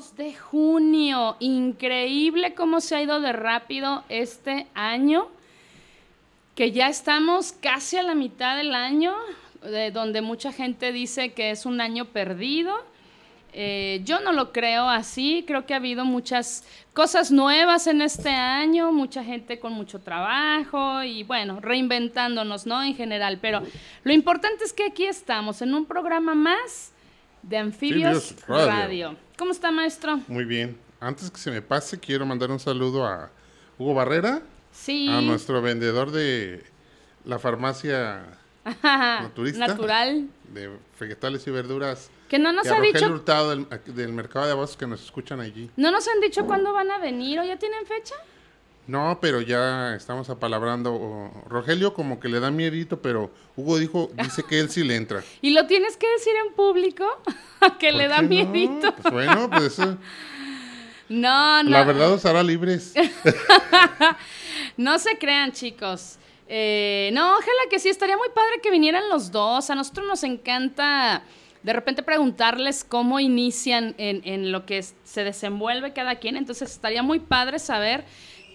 2 de junio, increíble cómo se ha ido de rápido este año, que ya estamos casi a la mitad del año, de donde mucha gente dice que es un año perdido. Eh, yo no lo creo así, creo que ha habido muchas cosas nuevas en este año, mucha gente con mucho trabajo y bueno, reinventándonos, ¿no? En general, pero lo importante es que aquí estamos en un programa más de Anfibios, Radio. ¿Cómo está, maestro? Muy bien. Antes que se me pase, quiero mandar un saludo a Hugo Barrera, sí. a nuestro vendedor de la farmacia naturista, natural de vegetales y verduras. Que no nos a ha Rogelio dicho, Hurtado del, del mercado de abastos que nos escuchan allí. no nos han dicho cuándo van a venir o ya tienen fecha. No, pero ya estamos apalabrando. Rogelio como que le da miedito, pero Hugo dijo, dice que él sí le entra. Y lo tienes que decir en público, que le ¿Por da qué no? miedito. Pues bueno, pues eh, No, no. la verdad os hará libres. No se crean, chicos. Eh, no, ojalá que sí, estaría muy padre que vinieran los dos. A nosotros nos encanta de repente preguntarles cómo inician en, en lo que se desenvuelve cada quien. Entonces estaría muy padre saber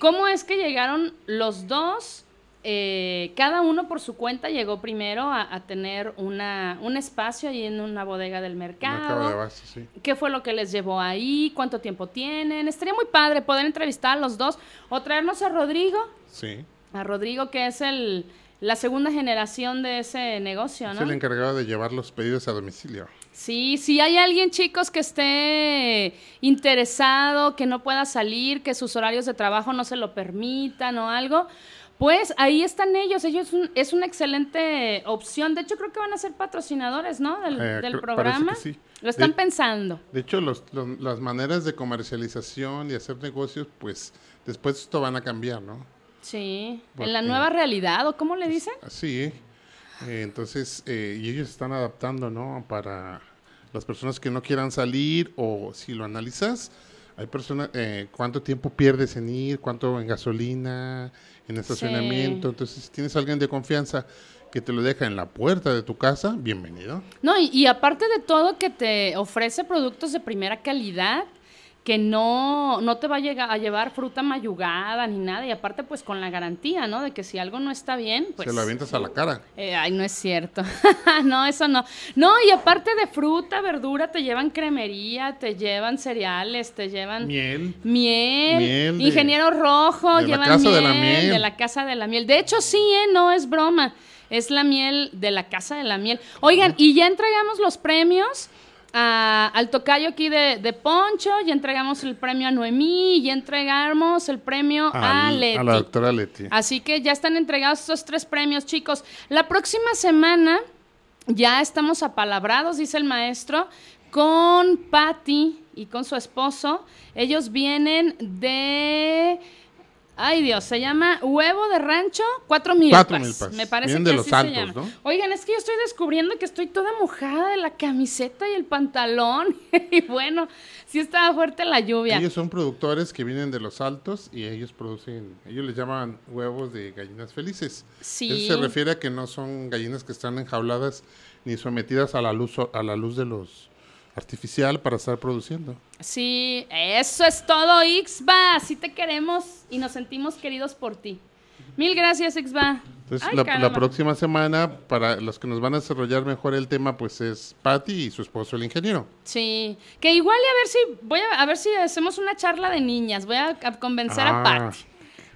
cómo es que llegaron los dos. eh, cada uno por su cuenta llegó primero a, a tener una, un espacio ahí en una bodega del mercado. Mercado de abastos, sí. ¿Qué fue lo que les llevó ahí? ¿Cuánto tiempo tienen? Estaría muy padre poder entrevistar a los dos o traernos a Rodrigo, Sí. a Rodrigo que es el la segunda generación de ese negocio, Es ¿no? el encargado de llevar los pedidos a domicilio. Sí, si hay alguien, chicos, que esté interesado, que no pueda salir, que sus horarios de trabajo no se lo permitan o algo, pues ahí están ellos. Ellos un- es una excelente opción. De hecho, creo que van a ser patrocinadores, ¿no? Del, Eh, del programa. que sí. Lo están De- pensando. De hecho, los, los- las maneras de comercialización y hacer negocios, pues después esto van a cambiar, ¿no? Sí, en la nueva realidad, ¿o cómo le dicen? Así, ¿eh? Entonces, eh, y ellos están adaptando, ¿no? Para las personas que no quieran salir o si lo analizas, hay personas, eh, cuánto tiempo pierdes en ir, cuánto en gasolina, en estacionamiento. Entonces, si tienes a alguien de confianza que te lo deja en la puerta de tu casa, bienvenido. No, y, y aparte de todo que te ofrece productos de primera calidad, que no, no te va a, llegar, a llevar fruta mayugada ni nada, y aparte pues con la garantía, ¿no? De que si algo no está bien, pues... Se lo avientas a la cara. Eh, ay, no es cierto. no, eso no. No, y aparte de fruta, verdura, te llevan cremería, te llevan cereales, te llevan... Miel. Miel, Miel de- ingeniero rojo, de la llevan casa miel, de la miel. de la casa de la miel. De hecho, sí, ¿eh? no es broma. Es la miel de la casa de la miel. Oigan, y ya entregamos los premios a- al tocayo aquí de, de Poncho, ya entregamos el premio a Noemí, ya entregamos el premio a Leti. a la doctora Leti. Así que ya están entregados estos tres premios, chicos. La próxima semana ya estamos apalabrados, dice el maestro, con Patty y con su esposo. Ellos vienen de... Ay Dios, se llama Huevo de Rancho Cuatro Milpas. Cuatro Milpas. Me parece Vienen que de así Los se Altos, llama. ¿no? Oigan, es que yo estoy descubriendo que estoy toda mojada de la camiseta y el pantalón. y bueno, sí estaba fuerte la lluvia. Ellos son productores que vienen de los altos y ellos producen, ellos les llaman huevos de gallinas felices. Sí. Eso se refiere a que no son gallinas que están enjauladas ni sometidas a la luz a la luz de los artificial para estar produciendo. Sí, eso es todo, Ixba. Así te queremos y nos sentimos queridos por ti. Mil gracias, Ixba. Entonces, Ay, la, próxima semana, para los que nos van a desarrollar mejor el tema, pues es Patty y su esposo, el ingeniero. Sí, que igual y a ver si voy a, a ver si hacemos una charla de niñas. Voy a, a convencer a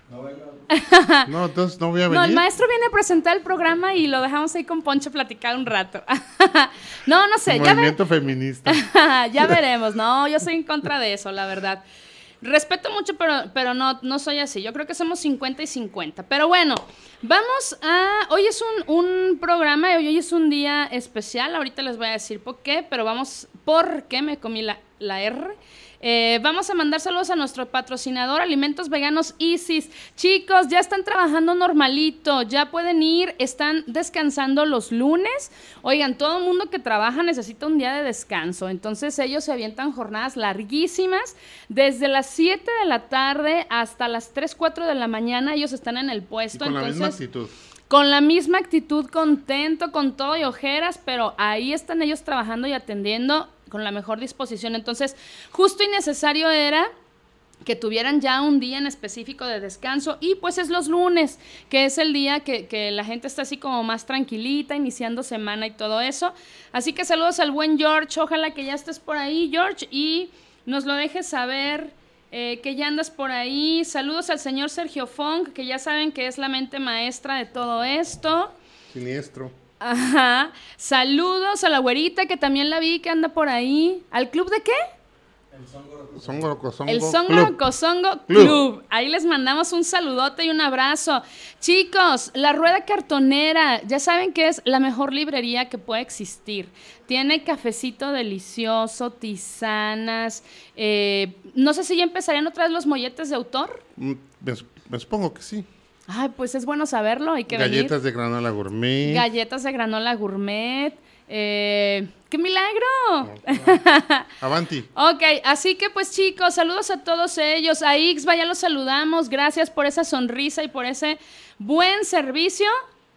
No, entonces no voy a No, venir. el maestro viene a presentar el programa y lo dejamos ahí con Poncho platicar un rato. no, no sé, ya, ve- Movimiento feminista. ya veremos. No, yo soy en contra de eso, la verdad. Respeto mucho, pero, pero no, no soy así. Yo creo que somos 50 y 50. Pero bueno, vamos a... Hoy es un, un programa, hoy es un día especial. Ahorita les voy a decir por qué, pero vamos... ¿Por qué me comí la, la R? Eh, vamos a mandar saludos a nuestro patrocinador Alimentos Veganos Isis. Chicos, ya están trabajando normalito, ya pueden ir, están descansando los lunes. Oigan, todo el mundo que trabaja necesita un día de descanso, entonces ellos se avientan jornadas larguísimas. Desde las 7 de la tarde hasta las 3, 4 de la mañana ellos están en el puesto. con la misma actitud. Con la misma actitud, contento, con todo y ojeras, pero ahí están ellos trabajando y atendiendo con la mejor disposición. Entonces, justo y necesario era que tuvieran ya un día en específico de descanso y pues es los lunes, que es el día que, que, la gente está así como más tranquilita, iniciando semana y todo eso. Así que saludos al buen George, ojalá que ya estés por ahí George y nos lo dejes saber eh, que ya andas por ahí. Saludos al señor Sergio Fong, que ya saben que es la mente maestra de todo esto. Siniestro. Ajá. Saludos a la güerita que también la vi que anda por ahí. ¿Al club de qué? Songo El Songo Club. Cosongo Club. Club. Ahí les mandamos un saludote y un abrazo. Chicos, la Rueda Cartonera, ya saben que es la mejor librería que puede existir. Tiene cafecito delicioso, tisanas. eh, no sé si ya empezarían otra vez los molletes de autor. Mm, Me, me supongo que sí. Ay, pues es bueno saberlo. Hay que venir. Galletas de granola gourmet. Galletas de granola gourmet. Eh, ¡Qué milagro! Avanti. Ok, así que pues chicos, saludos a todos ellos. A Ixba ya los saludamos. Gracias por esa sonrisa y por ese buen servicio,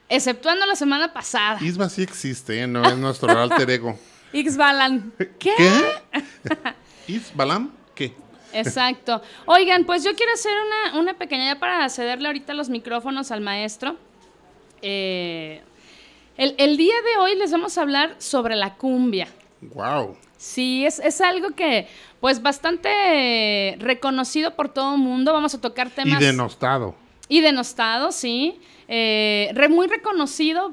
exceptuando la semana pasada. Isma sí existe, ¿eh? no es nuestro alter ego. Ixbalan. ¿Qué? ¿Qué? ¿Isbalam? ¿Qué? Exacto. Oigan, pues yo quiero hacer una, una pequeña, ya para cederle ahorita los micrófonos al maestro. Eh, el, el día de hoy les vamos a hablar sobre la cumbia. Wow. Sí, es, es algo que, pues, bastante reconocido por todo el mundo. Vamos a tocar Y temas. denostado. Y denostado, sí. Eh, re- muy reconocido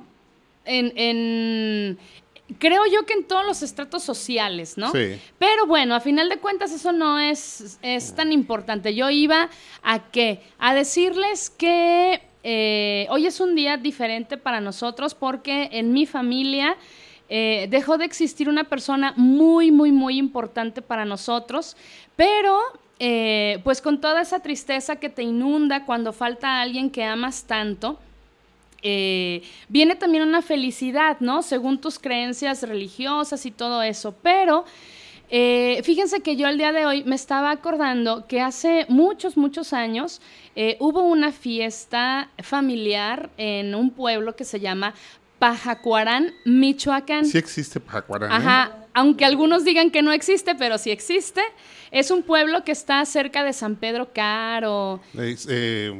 en, en- Creo yo que en todos los estratos sociales, ¿no? Sí. Pero bueno, a final de cuentas eso no es, es tan importante. Yo iba a qué? A decirles que eh, hoy es un día diferente para nosotros porque en mi familia eh, dejó de existir una persona muy, muy, muy importante para nosotros, pero eh, pues con toda esa tristeza que te inunda cuando falta alguien que amas tanto, viene también una felicidad, ¿no? Según tus creencias religiosas y todo eso. Pero eh, fíjense que yo el día de hoy me estaba acordando que hace muchos, muchos años eh, hubo una fiesta familiar en un pueblo que se llama Pajacuarán, Michoacán. Sí existe Pajacuarán. ¿eh? Ajá, aunque algunos digan que no existe, pero sí existe. Es un pueblo que está cerca de San Pedro Caro, eh,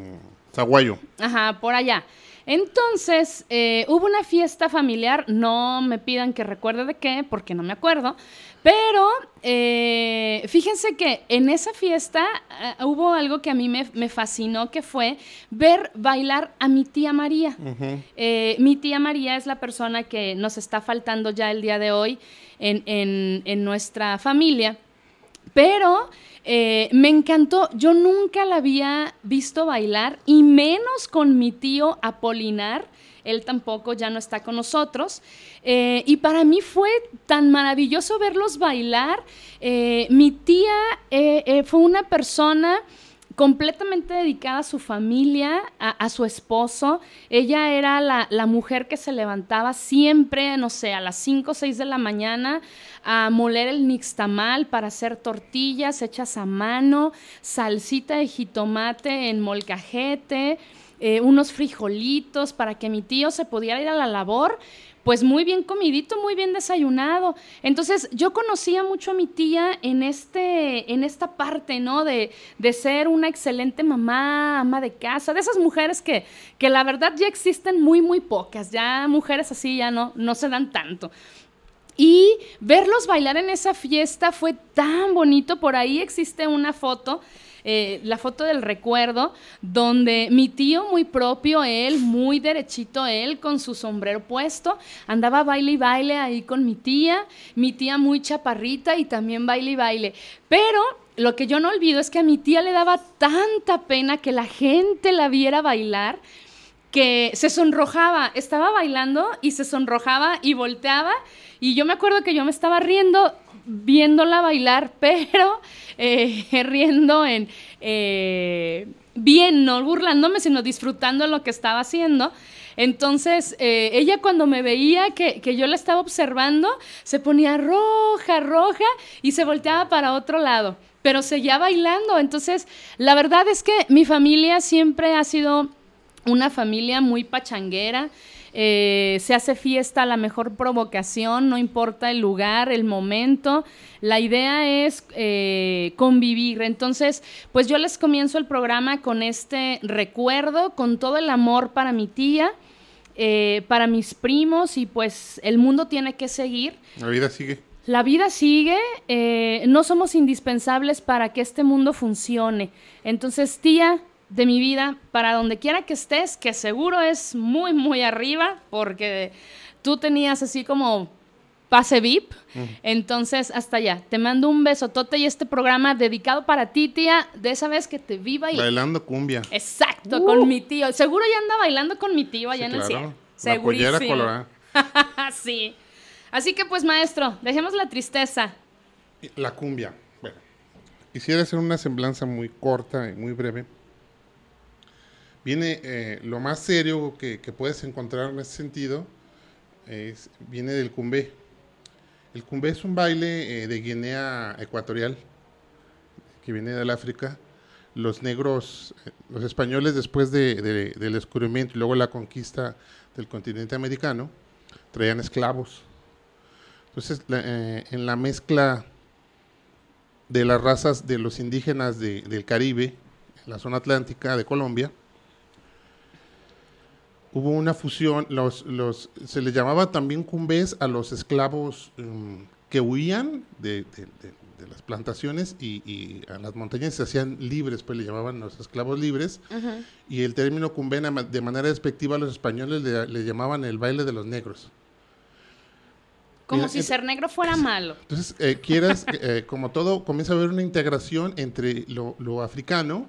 Zaguayo. Ajá, por allá. Entonces, eh, hubo una fiesta familiar, no me pidan que recuerde de qué, porque no me acuerdo, pero eh, fíjense que en esa fiesta eh, hubo algo que a mí me, me fascinó, que fue ver bailar a mi tía María. Eh, mi tía María es la persona que nos está faltando ya el día de hoy en, en- en nuestra familia. Pero eh, me encantó, yo nunca la había visto bailar y menos con mi tío Apolinar, él tampoco ya no está con nosotros. Eh, y para mí fue tan maravilloso verlos bailar. Eh, mi tía fue una persona completamente dedicada a su familia, a, su esposo. Ella era la, la mujer que se levantaba siempre, no sé, a las 5 o 6 de la mañana a moler el nixtamal para hacer tortillas hechas a mano, salsita de jitomate en molcajete, eh, unos frijolitos para que mi tío se pudiera ir a la labor pues muy bien comidito, muy bien desayunado. Entonces, yo conocía mucho a mi tía en, este, en esta parte, ¿no? De, de ser una excelente mamá, ama de casa, de esas mujeres que, que la verdad ya existen muy, muy pocas. Ya mujeres así ya no, no se dan tanto. Y verlos bailar en esa fiesta fue tan bonito. Por ahí existe una foto, eh, la foto del recuerdo, donde mi tío muy propio, él, muy derechito, él, con su sombrero puesto, andaba baile y baile ahí con mi tía, mi tía muy chaparrita y también baile y baile. Pero lo que yo no olvido es que a mi tía le daba tanta pena que la gente la viera bailar que se sonrojaba, estaba bailando y se sonrojaba y volteaba y yo me acuerdo que yo me estaba riendo viéndola bailar, pero eh, riendo en... Eh, bien, no burlándome, sino disfrutando lo que estaba haciendo. Entonces, eh, ella cuando me veía que, que, yo la estaba observando, se ponía roja, roja y se volteaba para otro lado, pero seguía bailando. Entonces, la verdad es que mi familia siempre ha sido una familia muy pachanguera. Eh, se hace fiesta a la mejor provocación, no importa el lugar, el momento. La idea es eh, convivir. Entonces, pues yo les comienzo el programa con este recuerdo, con todo el amor para mi tía. Eh, para mis primos y pues el mundo tiene que seguir. La vida sigue. La vida sigue, no somos indispensables para que este mundo funcione. Entonces, tía, de mi vida, para donde quiera que estés, que seguro es muy, muy arriba, porque tú tenías así como pase VIP. Entonces, hasta allá. Te mando un besotote y este programa dedicado para ti, tía, de esa vez que te vi bailar. Bailando cumbia. Exacto, con uh. mi tío. Seguro ya anda bailando con mi tío allá en el cielo. Segurísimo. La sí. Así que pues, maestro, dejemos la tristeza. La cumbia. Bueno, quisiera hacer una semblanza muy corta y muy breve viene eh, lo más serio que, puedes encontrar en ese sentido, viene del cumbé. El cumbé es un baile eh, de Guinea Ecuatorial, que viene del África. Los negros, eh, los españoles después del descubrimiento y luego la conquista del continente americano, traían esclavos. Entonces, en la mezcla de las razas de los indígenas del Caribe, en la zona atlántica de Colombia, hubo una fusión, los, los, se les llamaba también cumbés a los esclavos um, que huían de, las plantaciones y, a las montañas se hacían libres, pues le llamaban los esclavos libres. Y el término cumbé de manera despectiva a los españoles le, llamaban el baile de los negros. Como si ser negro fuera malo. Entonces, eh, quieras, eh, como todo, comienza a haber una integración entre lo, lo africano,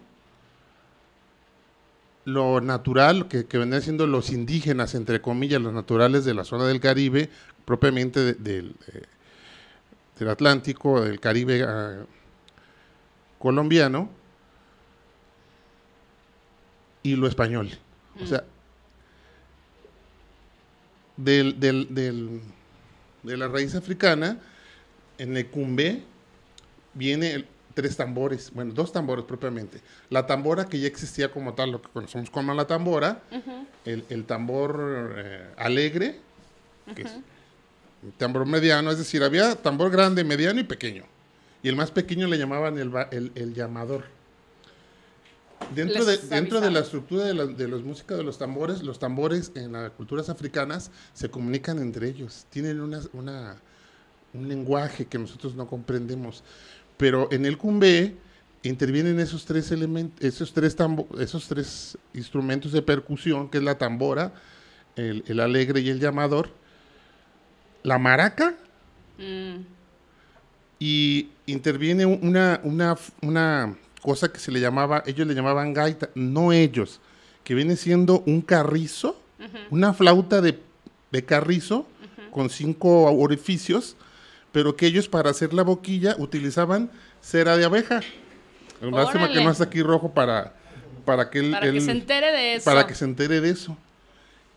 lo natural, que, que venían siendo los indígenas, entre comillas, los naturales de la zona del Caribe, propiamente del Atlántico, del Caribe ah, colombiano, y lo español. O sea, del, del, de la raíz africana, en el cumbé viene tres tambores, bueno, dos tambores propiamente. La tambora que ya existía como tal, lo que conocemos como la tambora, el, tambor eh, alegre, que es un tambor mediano, es decir, había tambor grande, mediano y pequeño. Y el más pequeño le llamaban el, llamador. Dentro de, dentro de la estructura de, la, de los músicos de los tambores, los tambores en las culturas africanas se comunican entre ellos, tienen una, una, un lenguaje que nosotros no comprendemos. Pero en el cumbé intervienen esos tres elementos, esos tres, esos tres instrumentos de percusión, que es la tambora, el, alegre y el llamador, la maraca, mm. y interviene una, una, una cosa que se le llamaba, ellos le llamaban gaita, no ellos, que viene siendo un carrizo, una flauta de, carrizo con cinco orificios, pero que ellos para hacer la boquilla utilizaban cera de abeja. Lástima que no está aquí rojo para, para que él, Para que se entere de eso. Para que se entere de eso.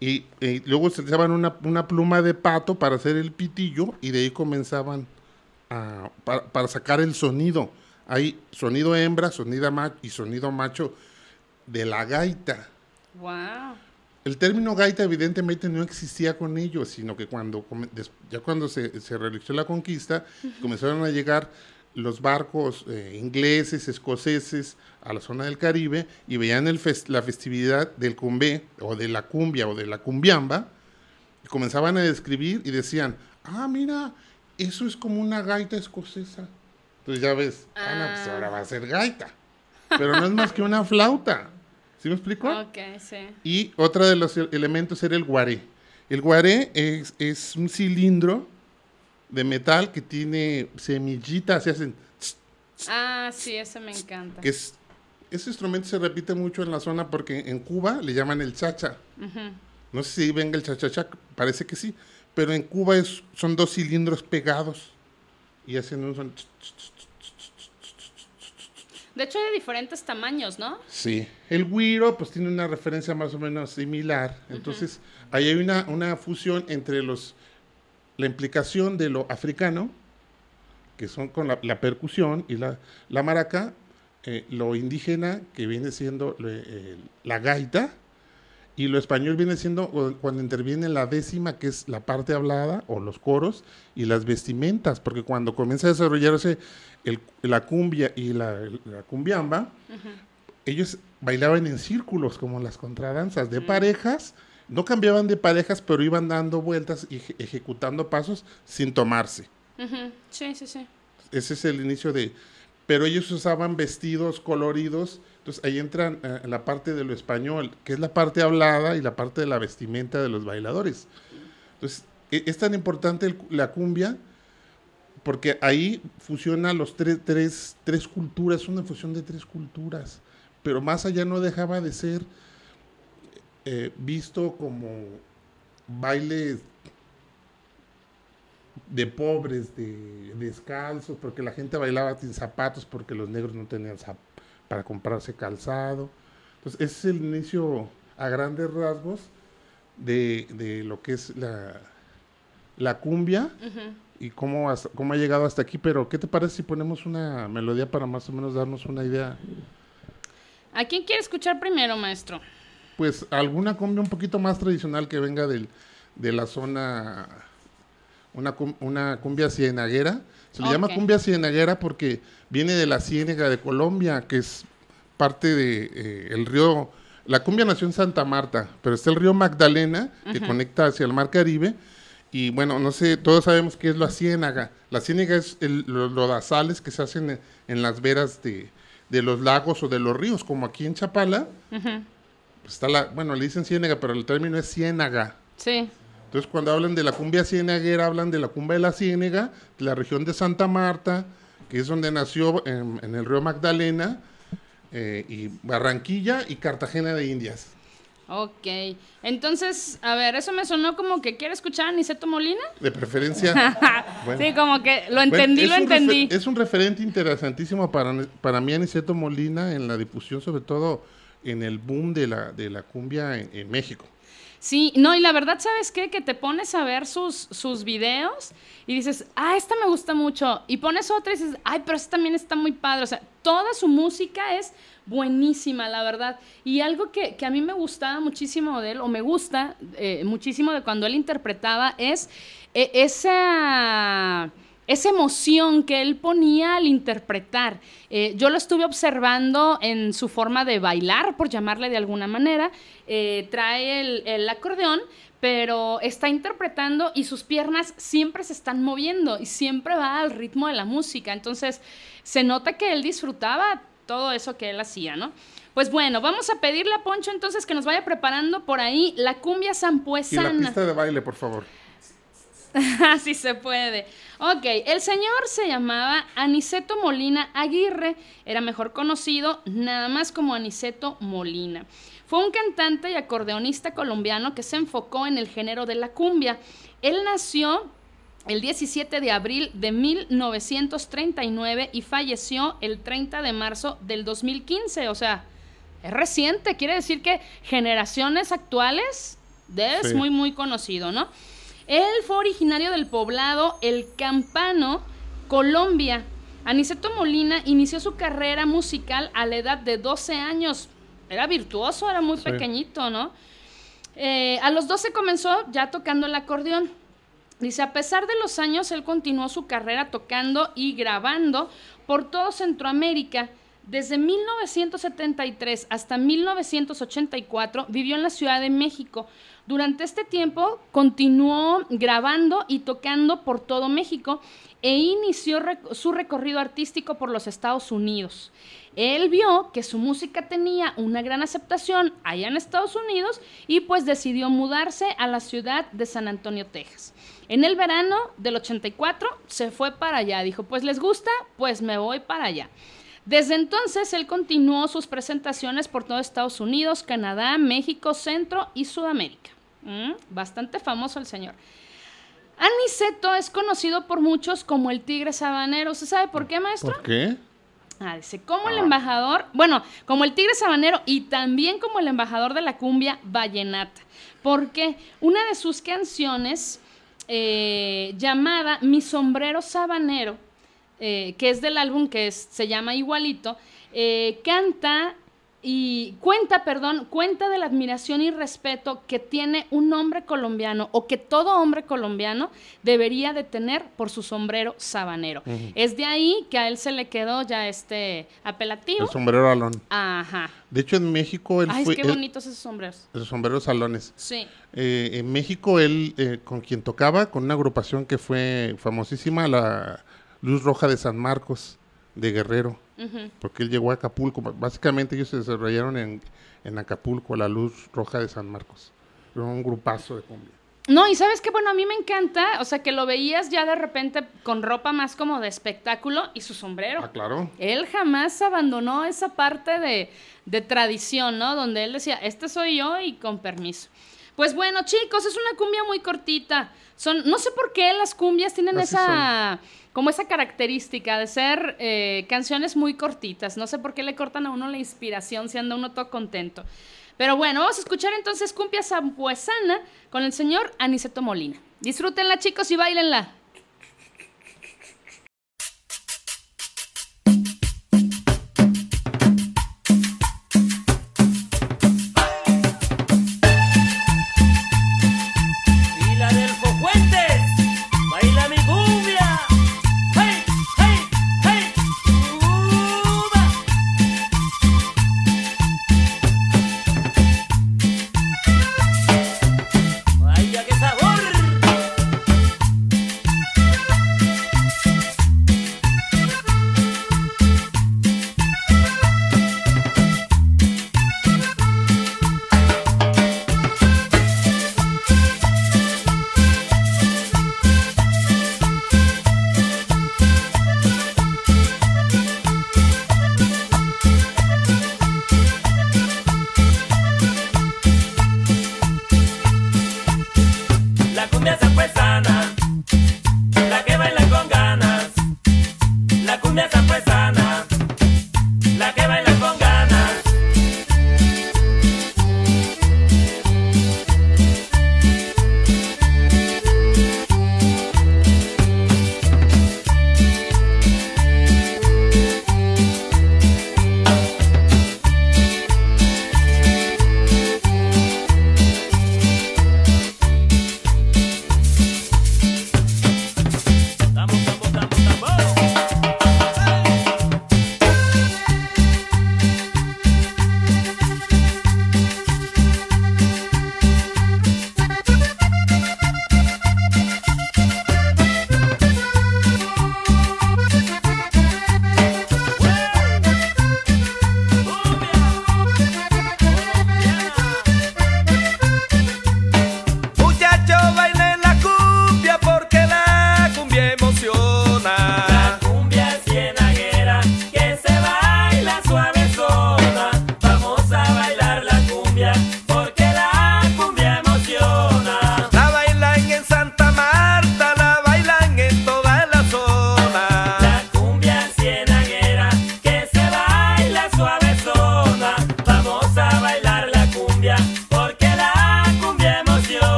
Y, luego se utilizaban una, una, pluma de pato para hacer el pitillo y de ahí comenzaban a, para, para sacar el sonido. Hay sonido hembra, sonido macho y sonido macho de la gaita. Wow. El término gaita evidentemente no existía con ellos, sino que cuando ya cuando se, se realizó la conquista, comenzaron a llegar los barcos eh, ingleses, escoceses a la zona del Caribe y veían el la festividad del cumbé o de la cumbia o de la cumbiamba, y comenzaban a describir y decían, ah, mira, eso es como una gaita escocesa. Entonces ya ves, ah, pues ahora va a ser gaita, pero no es más que una flauta. ¿Sí me explico? Ok, sí. Y otro de los elementos era el guaré. El guaré es, es un cilindro de metal que tiene semillitas, se hacen... Ah, sí, ese me encanta. Que es, ese instrumento se repite mucho en la zona porque en Cuba le llaman el chacha. No sé si venga el chachacha, parece que sí, pero en Cuba es, son dos cilindros pegados y hacen un son. De hecho, hay de diferentes tamaños, ¿no? Sí. El güiro, pues tiene una referencia más o menos similar. Entonces, ahí hay una, una fusión entre los la implicación de lo africano, que son con la, la percusión y la, la maraca, eh, lo indígena, que viene siendo eh, la gaita, y lo español viene siendo cuando interviene la décima, que es la parte hablada, o los coros, y las vestimentas, porque cuando comienza a desarrollarse el, la cumbia y la, la cumbiamba, ellos bailaban en círculos, como las contradanzas, de parejas, no cambiaban de parejas, pero iban dando vueltas y ejecutando pasos sin tomarse. Sí, sí, sí. Ese es el inicio de... Pero ellos usaban vestidos coloridos entonces ahí entra eh, la parte de lo español, que es la parte hablada y la parte de la vestimenta de los bailadores. Entonces e, es tan importante la cumbia porque ahí fusiona los tres, tres, tres culturas, una fusión de tres culturas, pero más allá no dejaba de ser eh, visto como baile de pobres, de, descalzos, porque la gente bailaba sin zapatos porque los negros no tenían para comprarse calzado. Entonces, ese es el inicio a grandes rasgos de, lo que es la, la cumbia y cómo, cómo ha llegado hasta aquí. Pero, ¿qué te parece si ponemos una melodía para más o menos darnos una idea? ¿A quién quiere escuchar primero, maestro? Pues alguna cumbia un poquito más tradicional que venga del, de la zona, una, una cumbia cienaguera se le llama cumbia cienaguera porque viene de la ciénaga de Colombia, que es parte de eh, el río. La cumbia nació en Santa Marta, pero está el río Magdalena que conecta hacia el Mar Caribe. Y bueno, no sé, todos sabemos qué es la ciénaga. La ciénaga es los lodazales que se hacen en, las veras de, los lagos o de los ríos, como aquí en Chapala. Pues está la, bueno, le dicen ciénaga, pero el término es ciénaga. Sí. Entonces, cuando hablan de la cumbia cienaguera, hablan de la cumbia de la Ciénega, de la región de Santa Marta, que es donde nació en, el río Magdalena, eh, y Barranquilla y Cartagena de Indias. Ok, entonces, a ver, eso me sonó como que quiere escuchar a Niceto Molina. De preferencia. Sí, como que lo entendí, lo entendí. Es un referente interesantísimo para, para mí, Aniceto Molina, en la difusión, sobre todo en el boom de la, de la cumbia en México. Sí, no, y la verdad, ¿sabes qué? Que te pones a ver sus, sus videos y dices, ah, esta me gusta mucho. Y pones otra y dices, ay, pero esta también está muy padre. O sea, toda su música es buenísima, la verdad. Y algo que, a mí me gustaba muchísimo de él, o me gusta eh, muchísimo de cuando él interpretaba, es eh, esa esa emoción que él ponía al interpretar. Eh, yo lo estuve observando en su forma de bailar, por llamarle de alguna manera. Eh, trae el, acordeón, pero está interpretando y sus piernas siempre se están moviendo y siempre va al ritmo de la música. Entonces, se nota que él disfrutaba todo eso que él hacía, ¿no? Pues bueno, vamos a pedirle a Poncho entonces que nos vaya preparando por ahí la cumbia zampuesana. Y la pista de baile, por favor. Así se puede. Ok, el señor se llamaba Aniceto Molina Aguirre, era mejor conocido nada más como Aniceto Molina. Fue un cantante y acordeonista colombiano que se enfocó en el género de la cumbia. Él nació el 17 de abril de 1939 y falleció el 30 de marzo del 2015, o sea, es reciente, quiere decir que generaciones actuales es muy, muy conocido, ¿no? Él fue originario del poblado El Campano, Colombia. Aniceto Molina inició su carrera musical a la edad de 12 años. Era virtuoso, era muy pequeñito, ¿no? Eh, a los 12 comenzó ya tocando el acordeón. Dice, a pesar de los años, él continuó su carrera tocando y grabando por todo Centroamérica. Desde 1973 hasta 1984 vivió en la Ciudad de México, durante este tiempo continuó grabando y tocando por todo México e inició su recorrido artístico por los Estados Unidos. Él vio que su música tenía una gran aceptación allá en Estados Unidos y pues decidió mudarse a la ciudad de San Antonio, Texas. En el verano del 84 se fue para allá, dijo, pues les gusta, pues me voy para allá. Desde entonces, él continuó sus presentaciones por todo Estados Unidos, Canadá, México, Centro y Sudamérica. Mm, bastante famoso el señor. Aniceto es conocido por muchos como el tigre sabanero. ¿Usted sabe por qué, maestro? ¿Por qué? Ah, dice, como el embajador, bueno, como el tigre sabanero y también como el embajador de la cumbia vallenata. Porque una de sus canciones, eh, llamada Mi sombrero sabanero, eh, que es del álbum que es- se llama igualito, eh, canta y cuenta, perdón, cuenta de la admiración y respeto que tiene un hombre colombiano o que todo hombre colombiano debería de tener por su sombrero sabanero. Es de ahí que a él se le quedó ya este apelativo. El sombrero alón. Ajá. De hecho, en México él Ay, fue... qué él- bonitos esos sombreros. el sombrero salones. Sí. Eh, en México él, eh, con quien tocaba, con una agrupación que fue famosísima, la Luz Roja de San Marcos, de Guerrero. Porque él llegó a Acapulco. Básicamente ellos se desarrollaron en, en Acapulco, la Luz Roja de San Marcos. Era un grupazo de cumbia. No, y sabes que, bueno, a mí me encanta, o sea, que lo veías ya de repente con ropa más como de espectáculo y su sombrero. Ah, claro. Él jamás abandonó esa parte de, de tradición, ¿no? Donde él decía, este soy yo y con permiso. Pues bueno, chicos, es una cumbia muy cortita. Son, no sé por qué las cumbias tienen Así esa, como esa característica de ser eh, canciones muy cortitas. No sé por qué le cortan a uno la inspiración si anda uno todo contento. Pero bueno, vamos a escuchar entonces cumbia zampuesana con el señor Aniceto Molina. Disfrútenla, chicos, y bailenla.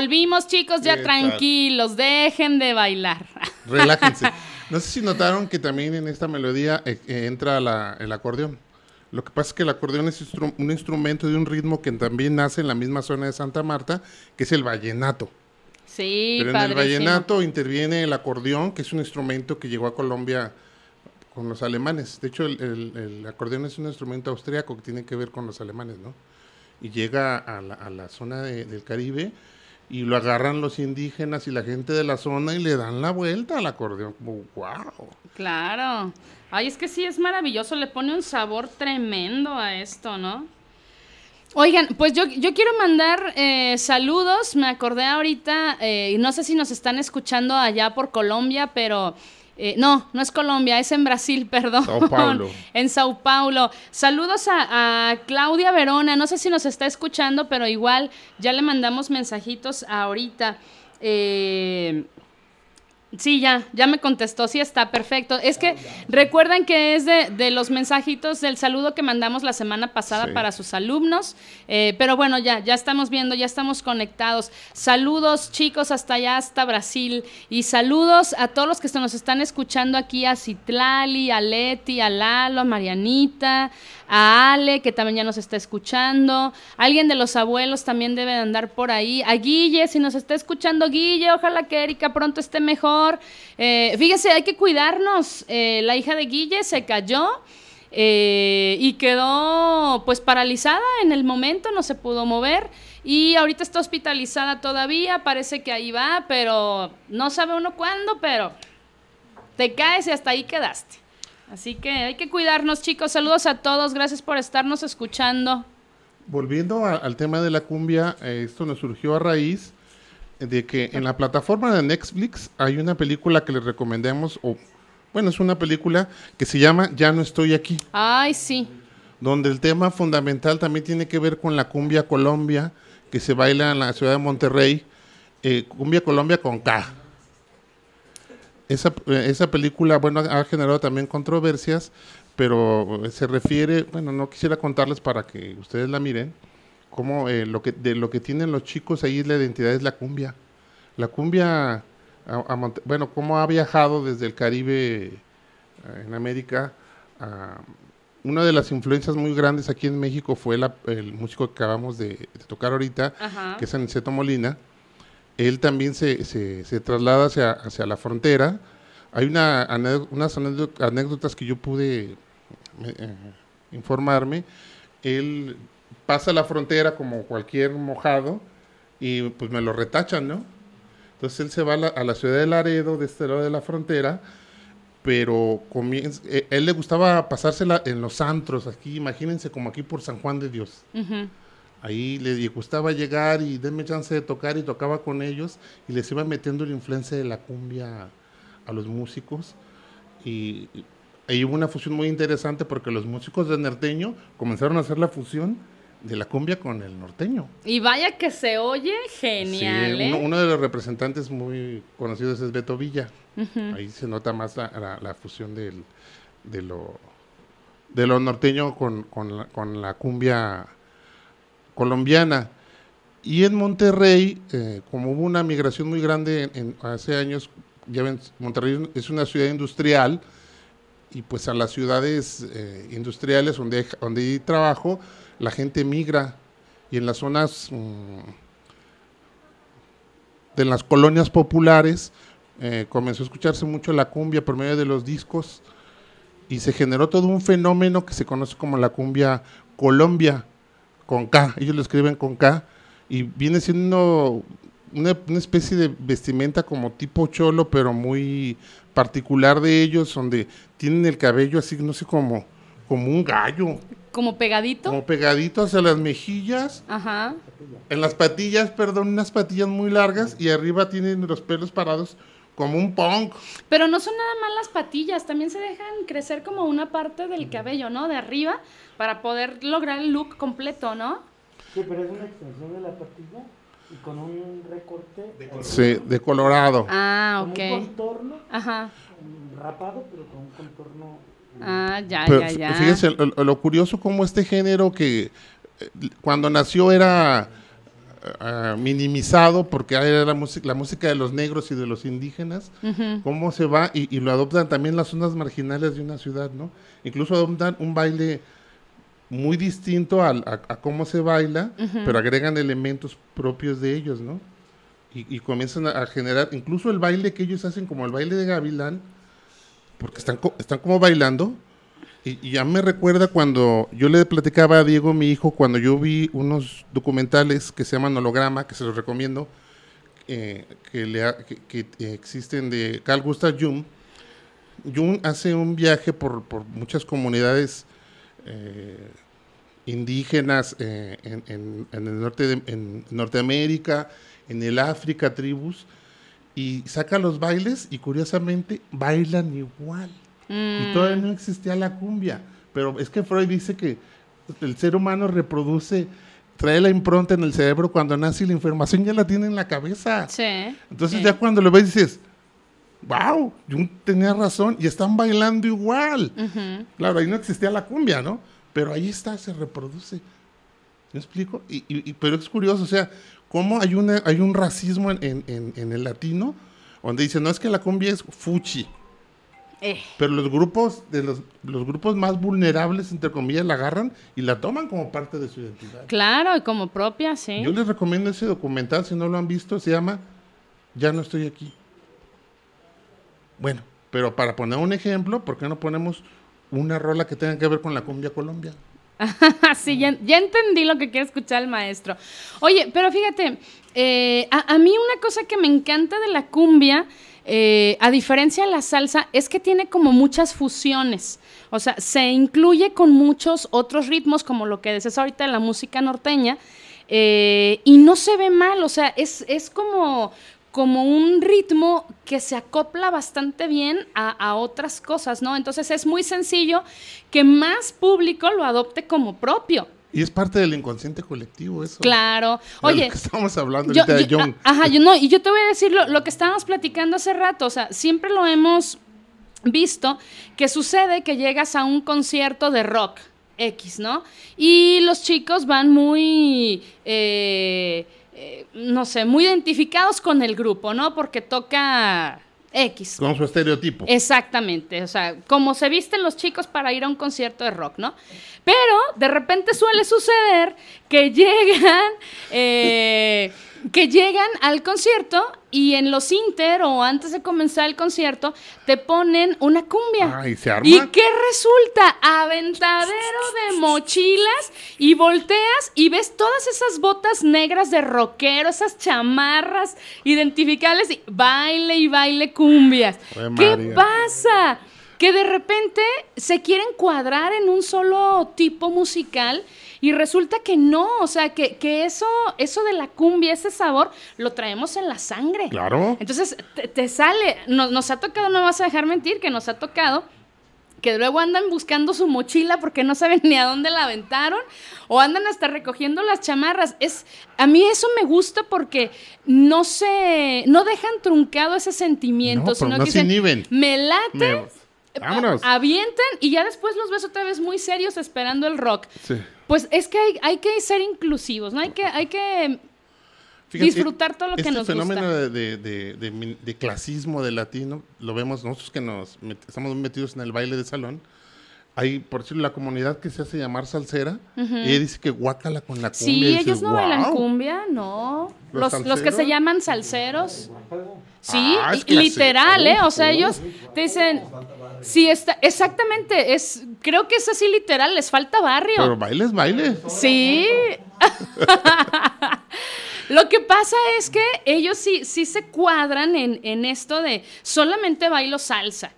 Volvimos, chicos, ya ¿Qué tal? tranquilos, dejen de bailar. Relájense. No sé si notaron que también en esta melodía eh, eh, entra la- el acordeón. Lo que pasa es que el acordeón es instru- un instrumento de un ritmo que también nace en la misma zona de Santa Marta, que es el vallenato. Sí, Pero en el padrísimo. vallenato interviene el acordeón, que es un instrumento que llegó a Colombia con los alemanes. De hecho, el, el- el acordeón es un instrumento austriaco que tiene que ver con los alemanes, ¿no? Y llega a la, a la zona de- del Caribe y lo agarran los indígenas y la gente de la zona y le dan la vuelta al acordeón. Wow. Claro. Ay, es que sí es maravilloso, le pone un sabor tremendo a esto, ¿no? Oigan, pues yo, yo quiero mandar eh, saludos, me acordé ahorita, eh, no sé si nos están escuchando allá por Colombia, pero eh, no, no es Colombia, es en Brasil, perdón. Sao Paulo. en Sao Paulo. Saludos a, a Claudia Verona, no sé si nos está escuchando, pero igual ya le mandamos mensajitos ahorita. Eh, Sí, ya, ya me contestó, sí está, perfecto. Es que recuerden que es de, de los mensajitos del saludo que mandamos la semana pasada Sí. para sus alumnos, eh, pero bueno, ya, ya estamos viendo, ya estamos conectados. Saludos chicos hasta allá, hasta Brasil, y saludos a todos los que se nos están escuchando aquí, a Citlali, a Leti, a Lalo, a Marianita, a Ale, que también ya nos está escuchando. Alguien de los abuelos también debe de andar por ahí. A Guille, si nos está escuchando Guille, ojalá que Erika pronto esté mejor. Eh, fíjese, hay que cuidarnos. Eh, la hija de Guille se cayó. eh, y quedó pues paralizada en el momento, no se pudo mover y ahorita está hospitalizada todavía, parece que ahí va, pero no sabe uno cuándo, pero te caes y hasta ahí quedaste. Así que hay que cuidarnos, chicos. Saludos a todos. Gracias por estarnos escuchando. Volviendo a- al tema de la cumbia, eh, esto nos surgió a raíz de que en la plataforma de Netflix hay una película que les recomendamos, o bueno, es una película que se llama Ya no estoy aquí, Ay, sí. donde el tema fundamental también tiene que ver con la cumbia Colombia, que se baila en la ciudad de Monterrey, eh, cumbia Colombia con K. Esa, eh, esa película, bueno, ha generado también controversias, pero se refiere, bueno, no quisiera contarles para que ustedes la miren, como eh, lo que, de lo que tienen los chicos ahí la identidad es la cumbia. La cumbia, a- a Monte- bueno, cómo ha viajado desde el Caribe eh, en América. a- una de las influencias muy grandes aquí en México fue la- el músico que acabamos de, de tocar ahorita, Ajá. que es Aniceto Molina. Él también se, se- traslada hacia, hacia la frontera. Hay una, unas anécdo- anécdotas que yo pude eh, informarme. Él pasa la frontera como cualquier mojado y pues me lo retachan, ¿no? Entonces él se va a la, ciudad de Laredo, de este lado de la frontera, pero comienza, eh, él le gustaba pasársela en los antros, aquí, imagínense como aquí por San Juan de Dios. Ujú. Ahí le gustaba llegar y denme chance de tocar y tocaba con ellos y les iba metiendo la influencia de la cumbia a los músicos. Y ahí hubo una fusión muy interesante porque los músicos de norteño comenzaron a hacer la fusión de la cumbia con el norteño. Y vaya que se oye genial, Sí, ¿eh? uno, uno de los representantes muy conocidos es Beto Villa. Ahí se nota más la, la- la fusión del, de, lo, de lo norteño con, con la, con la cumbia colombiana. Y en Monterrey, eh, como hubo una migración muy grande hace años, ya ven, Monterrey es una ciudad industrial, y pues a las ciudades eh, industriales donde hay, donde hay trabajo, la gente migra. Y en las zonas, mm, de las colonias populares, eh, comenzó a escucharse mucho la cumbia por medio de los discos y se generó todo un fenómeno que se conoce como la cumbia Colombia, con K, ellos lo escriben con K, y viene siendo una, una especie de vestimenta como tipo cholo, pero muy particular de ellos, donde tienen el cabello así, no sé, como, como un gallo, Como pegadito. como pegadito hacia las mejillas, Ajá. en las patillas, perdón, unas patillas muy largas, y arriba tienen los pelos parados como un punk. Pero no son nada más las patillas, también se dejan crecer como una parte del cabello, ¿no? De arriba, para poder lograr el look completo, ¿no? Sí, pero es una extensión de la patilla y con un recorte. eh, Sí, de colorado. Ah, ok. un contorno Ajá. rapado, pero con un contorno. Ah, ya, Pero ya, ya. fíjense, lo, lo curioso como este género que eh, cuando nació era ah, minimizado porque era la música, la música de los negros y de los indígenas, cómo se va y, y lo adoptan también las zonas marginales de una ciudad, ¿no? Incluso adoptan un baile muy distinto a, a cómo se baila, pero agregan elementos propios de ellos, ¿no? Y, y comienzan a, a generar, incluso el baile que ellos hacen como el baile de Gavilán, porque están, están como bailando, y, ya me recuerda cuando yo le platicaba a Diego, mi hijo, cuando yo vi unos documentales que se llaman Holograma, que se los recomiendo, eh, que, le que- eh, existen de Carl Gustav Jung. Jung hace un viaje por, por muchas comunidades eh, indígenas en, en- en el norte de en Norteamérica, en el África, tribus, y saca los bailes y curiosamente bailan igual. Y todavía no existía la cumbia. Pero es que Freud dice que el ser humano reproduce, trae la impronta en el cerebro cuando nace y la información ya la tiene en la cabeza. Sí. Entonces sí. ya cuando lo ves dices, wow, Jung tenía razón y están bailando igual. Claro, ahí no existía la cumbia, ¿no? Pero ahí está, se reproduce. ¿Me explico? Y, y- y- pero es curioso, o sea, cómo hay, una, hay un racismo en, en- en- en el latino, donde dicen, no es que la cumbia es fuchi, Eh, pero los grupos, de los, los grupos más vulnerables, entre comillas, la agarran y la toman como parte de su identidad. claro, y como propia, sí. Yo les recomiendo ese documental, si no lo han visto, se llama Ya no estoy aquí. Bueno, pero para poner un ejemplo, ¿por qué no ponemos una rola que tenga que ver con la cumbia Colombia? sí, ya, ya entendí lo que quiere escuchar el maestro. Oye, pero fíjate, eh, a, a mí una cosa que me encanta de la cumbia, eh, a diferencia de la salsa, es que tiene como muchas fusiones. O sea, se incluye con muchos otros ritmos, como lo que decías ahorita la música norteña, eh, y no se ve mal, o sea, es, es como, como un ritmo que se acopla bastante bien a, a otras cosas, ¿no? Entonces es muy sencillo que más público lo adopte como propio. Y es parte del inconsciente colectivo eso. Claro. Era lo Oye, que estamos hablando yo- ahorita de Jung. ajá, yo no, y yo te voy a decir lo, lo que estábamos platicando hace rato, o sea, siempre lo hemos visto que sucede que llegas a un concierto de rock X, ¿no? Y los chicos van muy, eh, eh, no sé, muy identificados con el grupo, ¿no? Porque toca X. Con su estereotipo. Exactamente, o sea, como se visten los chicos para ir a un concierto de rock, ¿no? Pero de repente suele suceder que llegan, eh, que llegan al concierto y en los inter o antes de comenzar el concierto te ponen una cumbia. Ah, ¿y se arma? ¿Y qué resulta? Aventadero de mochilas y volteas y ves todas esas botas negras de rockero, esas chamarras identificables y baile y baile cumbias. ¿Qué pasa? Que de repente se quieren cuadrar en un solo tipo musical y resulta que no, o sea, que, que eso, eso de la cumbia, ese sabor, lo traemos en la sangre. Claro. Entonces, te, te sale, nos, nos ha tocado, no me vas a dejar mentir, que nos ha tocado que luego andan buscando su mochila porque no saben ni a dónde la aventaron o andan hasta recogiendo las chamarras. Es a mí eso me gusta porque no se no dejan truncado ese sentimiento, No, sino no que se dicen, inhiben. me late, Me- Vámonos. avientan y ya después los ves otra vez muy serios esperando el rock. Sí. Pues es que hay, hay que ser inclusivos, ¿no? Hay que, hay que Fíjate, disfrutar todo lo que este nos fenómeno gusta. De, de- de- de min- de clasismo de latino lo vemos nosotros que nos met- estamos metidos en el baile de salón. Hay, por decirlo, la comunidad que se hace llamar salsera. Y ella dice que guácala con la cumbia. Sí, y dices, ellos no cumbia, no. ¿Los Los, los que se llaman salseros. Sí, Ah, literal. ¿eh? O sea, ellos te dicen, sí, está, exactamente, es, creo que es así literal, les falta barrio. Pero baile es baile. Sí. Lo que pasa es que ellos sí, sí se cuadran en, en esto de solamente bailo salsa.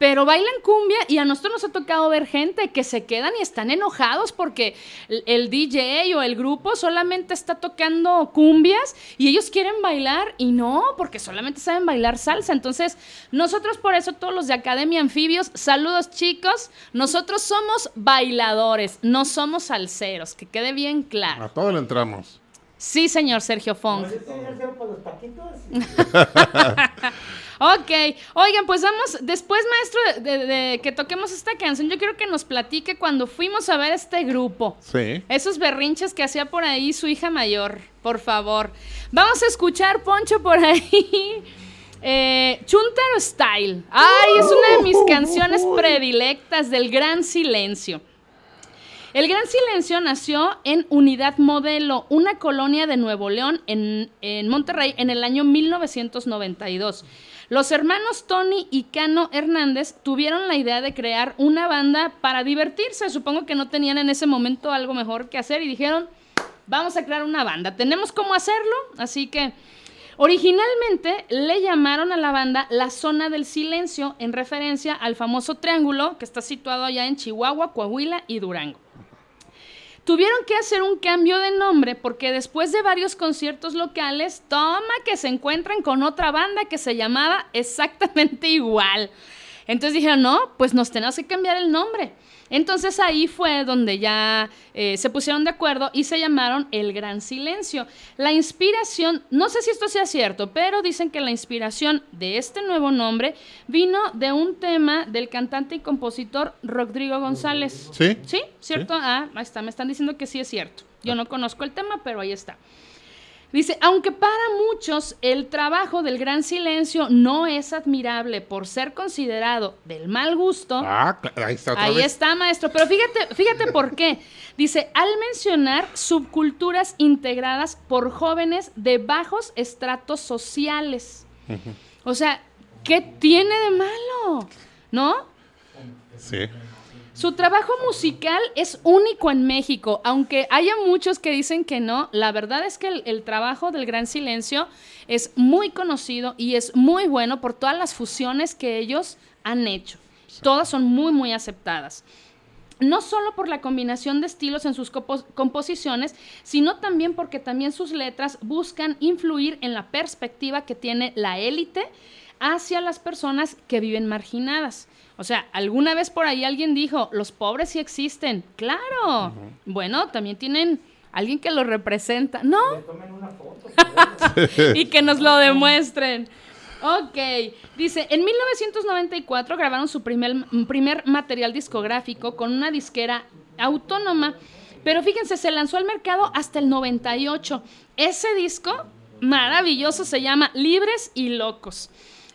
Pero bailan cumbia y a nosotros nos ha tocado ver gente que se quedan y están enojados porque el, el DJ o el grupo solamente está tocando cumbias y ellos quieren bailar y no, porque solamente saben bailar salsa. Entonces, nosotros por eso todos los de Academia Anfibios, saludos chicos, nosotros somos bailadores, no somos salseros, que quede bien claro. A todo le entramos. Sí, señor Sergio Fong. ¿Yo estoy al cero por los taquitos? Ok, oigan, pues vamos, después, maestro, de, de- de que toquemos esta canción, yo quiero que nos platique cuando fuimos a ver este grupo. Sí. Esos berrinches que hacía por ahí su hija mayor, por favor. Vamos a escuchar, Poncho, por ahí. Eh, Chuntaro Style. Ay, es una de mis canciones predilectas del Gran Silencio. El Gran Silencio nació en Unidad Modelo, una colonia de Nuevo León en, en Monterrey en el año 1992. Los hermanos Tony y Cano Hernández tuvieron la idea de crear una banda para divertirse. Supongo que no tenían en ese momento algo mejor que hacer y dijeron, vamos a crear una banda. Tenemos cómo hacerlo, así que originalmente le llamaron a la banda La Zona del Silencio en referencia al famoso triángulo que está situado allá en Chihuahua, Coahuila y Durango. Tuvieron que hacer un cambio de nombre porque después de varios conciertos locales, toma que se encuentran con otra banda que se llamaba exactamente igual. Entonces dijeron, no, pues nos tenemos que cambiar el nombre. Entonces ahí fue donde ya eh, se pusieron de acuerdo y se llamaron El Gran Silencio. La inspiración, no sé si esto sea cierto, pero dicen que la inspiración de este nuevo nombre vino de un tema del cantante y compositor Rodrigo González. ¿Sí? ¿Sí? ¿Cierto? Ah, ahí está, me están diciendo que sí es cierto. Yo no conozco el tema, pero ahí está. Dice, aunque para muchos el trabajo del gran silencio no es admirable por ser considerado del mal gusto, Ah, ahí está otra Ahí vez. está, maestro. Pero fíjate, fíjate por qué. Dice, al mencionar subculturas integradas por jóvenes de bajos estratos sociales. O sea, ¿qué tiene de malo? ¿No? Sí. Su trabajo musical es único en México, aunque haya muchos que dicen que no, la verdad es que el, trabajo del Gran Silencio es muy conocido y es muy bueno por todas las fusiones que ellos han hecho. Todas son muy, muy aceptadas. No solo por la combinación de estilos en sus compo- composiciones, sino también porque también sus letras buscan influir en la perspectiva que tiene la élite hacia las personas que viven marginadas. O sea, alguna vez por ahí alguien dijo, los pobres sí existen. Claro. Bueno, también tienen alguien que los representa. No, Tomen una foto. y que nos lo demuestren. Ok, dice, en 1994 grabaron su primer, primer material discográfico con una disquera autónoma, pero fíjense, se lanzó al mercado hasta el 98. Ese disco maravilloso se llama Libres y Locos.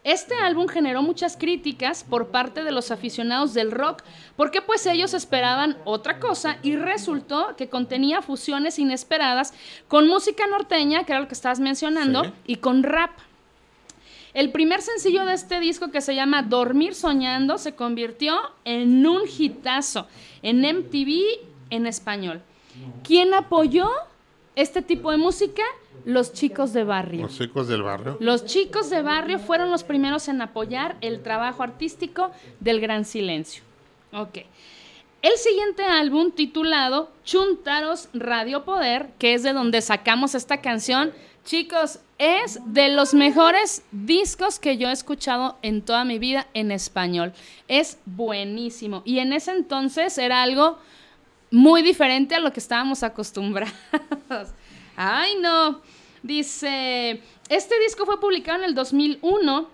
Este álbum generó muchas críticas por parte de los aficionados del rock, porque pues ellos esperaban otra cosa y resultó que contenía fusiones inesperadas con música norteña, que era lo que estabas mencionando, Sí. y con rap. El primer sencillo de este disco que se llama Dormir Soñando se convirtió en un hitazo en MTV en español. ¿Quién apoyó este tipo de música? Los chicos de barrio. Los chicos del barrio. Los chicos de barrio fueron los primeros en apoyar el trabajo artístico del Gran Silencio. Ok. El siguiente álbum titulado Chuntaros Radio Poder, que es de donde sacamos esta canción, chicos, es de los mejores discos que yo he escuchado en toda mi vida en español. Es buenísimo. Y en ese entonces era algo muy diferente a lo que estábamos acostumbrados. Ay, no. Dice, este disco fue publicado en el 2001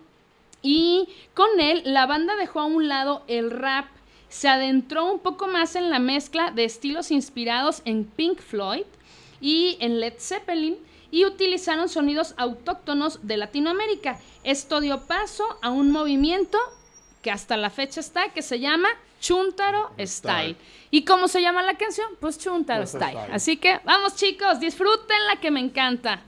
y con él la banda dejó a un lado el rap, se adentró un poco más en la mezcla de estilos inspirados en Pink Floyd y en Led Zeppelin y utilizaron sonidos autóctonos de Latinoamérica. Esto dio paso a un movimiento que hasta la fecha está, que se llama Chuntaro Style. ¿Y cómo se llama la canción? Pues Chuntaro Style. Así que vamos chicos, disfrútenla que me encanta.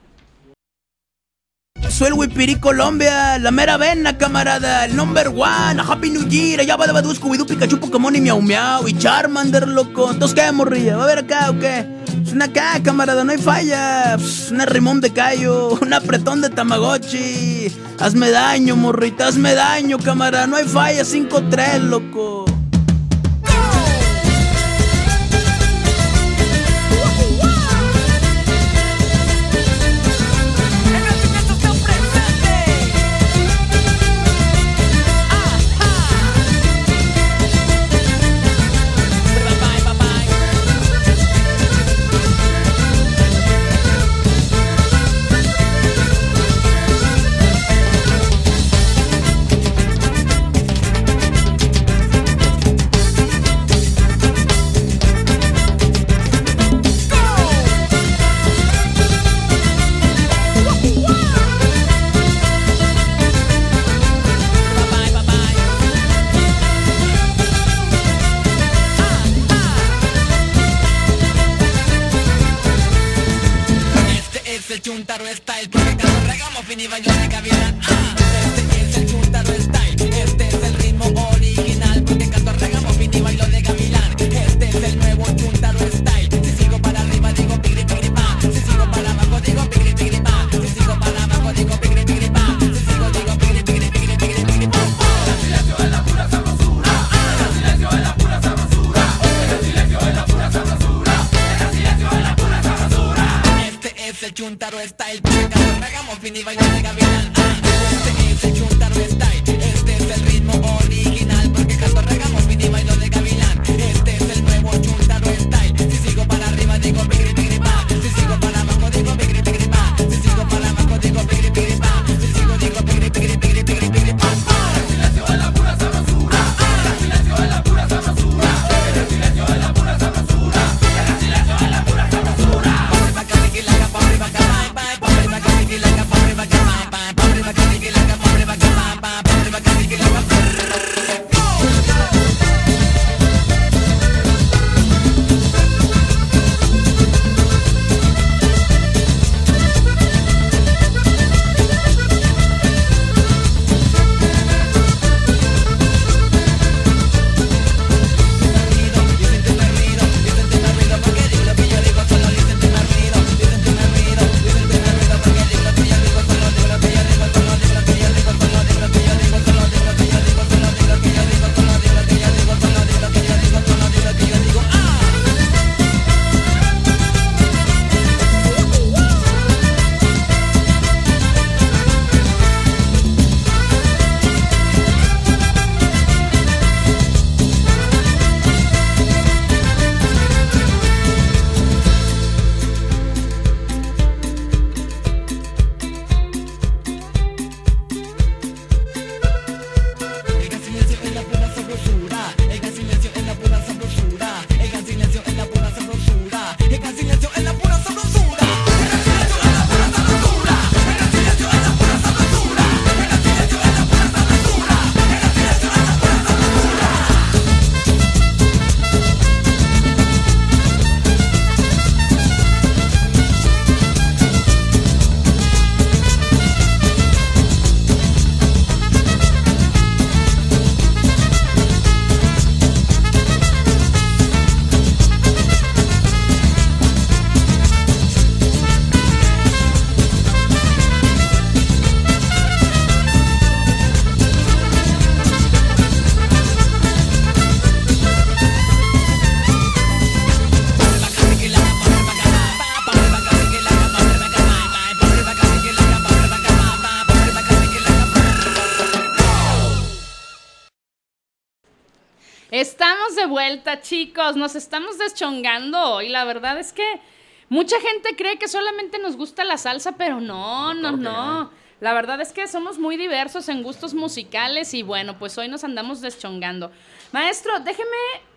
Soy el Wipiri Colombia, la mera vena, camarada, el number one, a Happy New Year, allá va de Badu, Scooby-Doo, Pikachu, Pokémon y Miau Miau, y Charmander, loco. ¿Entonces qué, morrilla? ¿Va a ver acá o qué? Es una acá, camarada, no hay falla. Una rimón de callo, un apretón de Tamagotchi. Hazme daño, morrita, hazme daño, camarada, no hay falla, 5-3, loco. De vuelta, chicos. Nos estamos deschongando hoy. La verdad es que mucha gente cree que solamente nos gusta la salsa, pero no, no, Claro no. no. La verdad es que somos muy diversos en gustos musicales y bueno, pues hoy nos andamos deschongando. Maestro, déjeme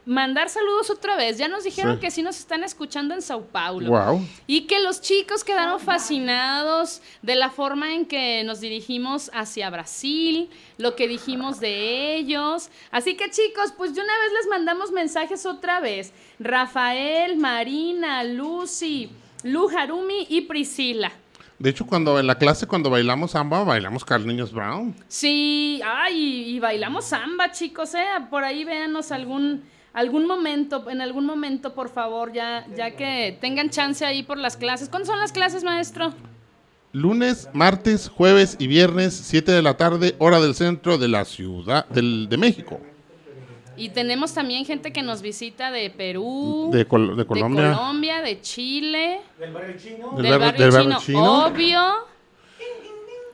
mandar saludos otra vez. Ya nos dijeron Sí. que sí nos están escuchando en Sao Paulo. Wow. Y que los chicos quedaron fascinados de la forma en que nos dirigimos hacia Brasil, lo que dijimos de ellos. Así que chicos, pues de una vez les mandamos mensajes otra vez. Rafael, Marina, Lucy, Lu Harumi y Priscila. De hecho, cuando en la clase, cuando bailamos samba, bailamos Carl Niños Brown. Sí, ay, y bailamos samba, chicos, eh. Por ahí véanos algún algún momento, en algún momento, por favor, ya ya que tengan chance ahí por las clases. ¿Cuándo son las clases, maestro? Lunes, martes, jueves y viernes, 7 de la tarde, hora del centro de la ciudad del, de México. Y tenemos también gente que nos visita de Perú, De, Col- de Colombia. de Colombia, de Chile, Del barrio chino. Del del, barrio- barrio, del chino, barrio chino. obvio.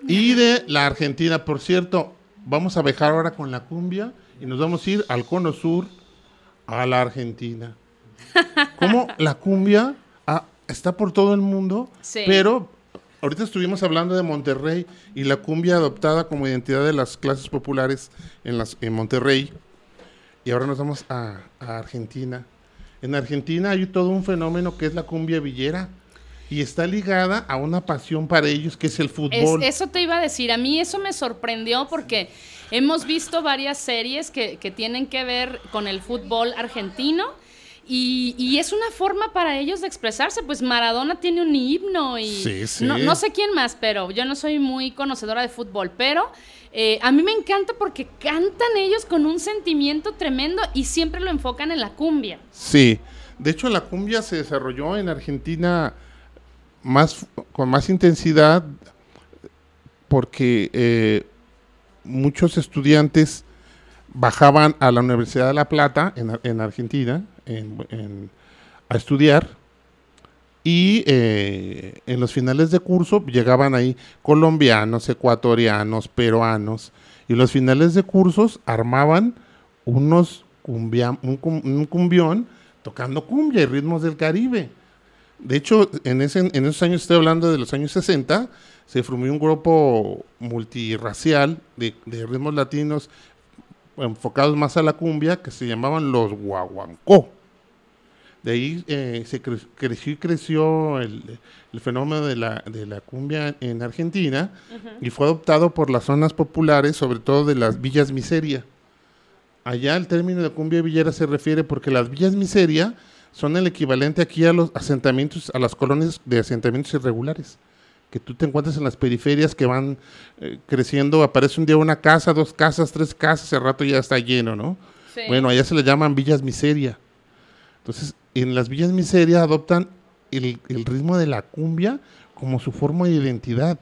Y de la Argentina, por cierto, vamos a viajar ahora con la cumbia y nos vamos a ir al cono sur, a la Argentina. Como la cumbia ah, está por todo el mundo, Sí. pero ahorita estuvimos hablando de Monterrey y la cumbia adoptada como identidad de las clases populares en, las, en Monterrey. Y ahora nos vamos a, a Argentina. En Argentina hay todo un fenómeno que es la cumbia villera y está ligada a una pasión para ellos que es el Es- fútbol. eso te iba a decir, a mí eso me sorprendió porque hemos visto varias series que, que tienen que ver con el fútbol argentino Y, y es una forma para ellos de expresarse. Pues Maradona tiene un himno y Sí, sí. No, no sé quién más, pero yo no soy muy conocedora de fútbol, pero eh, a mí me encanta porque cantan ellos con un sentimiento tremendo y siempre lo enfocan en la cumbia. Sí, de hecho la cumbia se desarrolló en Argentina más con más intensidad porque eh, muchos estudiantes bajaban a la Universidad de La Plata en, en Argentina en- en- a estudiar y eh, en los finales de curso llegaban ahí colombianos, ecuatorianos, peruanos y los finales de cursos armaban unos cumbia, un, cum- un cumbión tocando cumbia y ritmos del Caribe. De hecho, en, ese, en esos años, estoy hablando de los años 60, se formó un grupo multirracial de, de ritmos latinos enfocados más a la cumbia que se llamaban los guaguancó. De ahí eh, se cre- creció y creció el, el fenómeno de la, de la cumbia en Argentina y fue adoptado por las zonas populares, sobre todo de las villas miseria. Allá el término de cumbia villera se refiere porque las villas miseria son el equivalente aquí a los asentamientos, a las colonias de asentamientos irregulares, que tú te encuentras en las periferias que van eh, creciendo, aparece un día una casa, dos casas, tres casas, al rato ya está lleno, ¿no? Bueno, allá se le llaman villas miseria. Entonces, en las villas miseria adoptan el, el ritmo de la cumbia como su forma de identidad.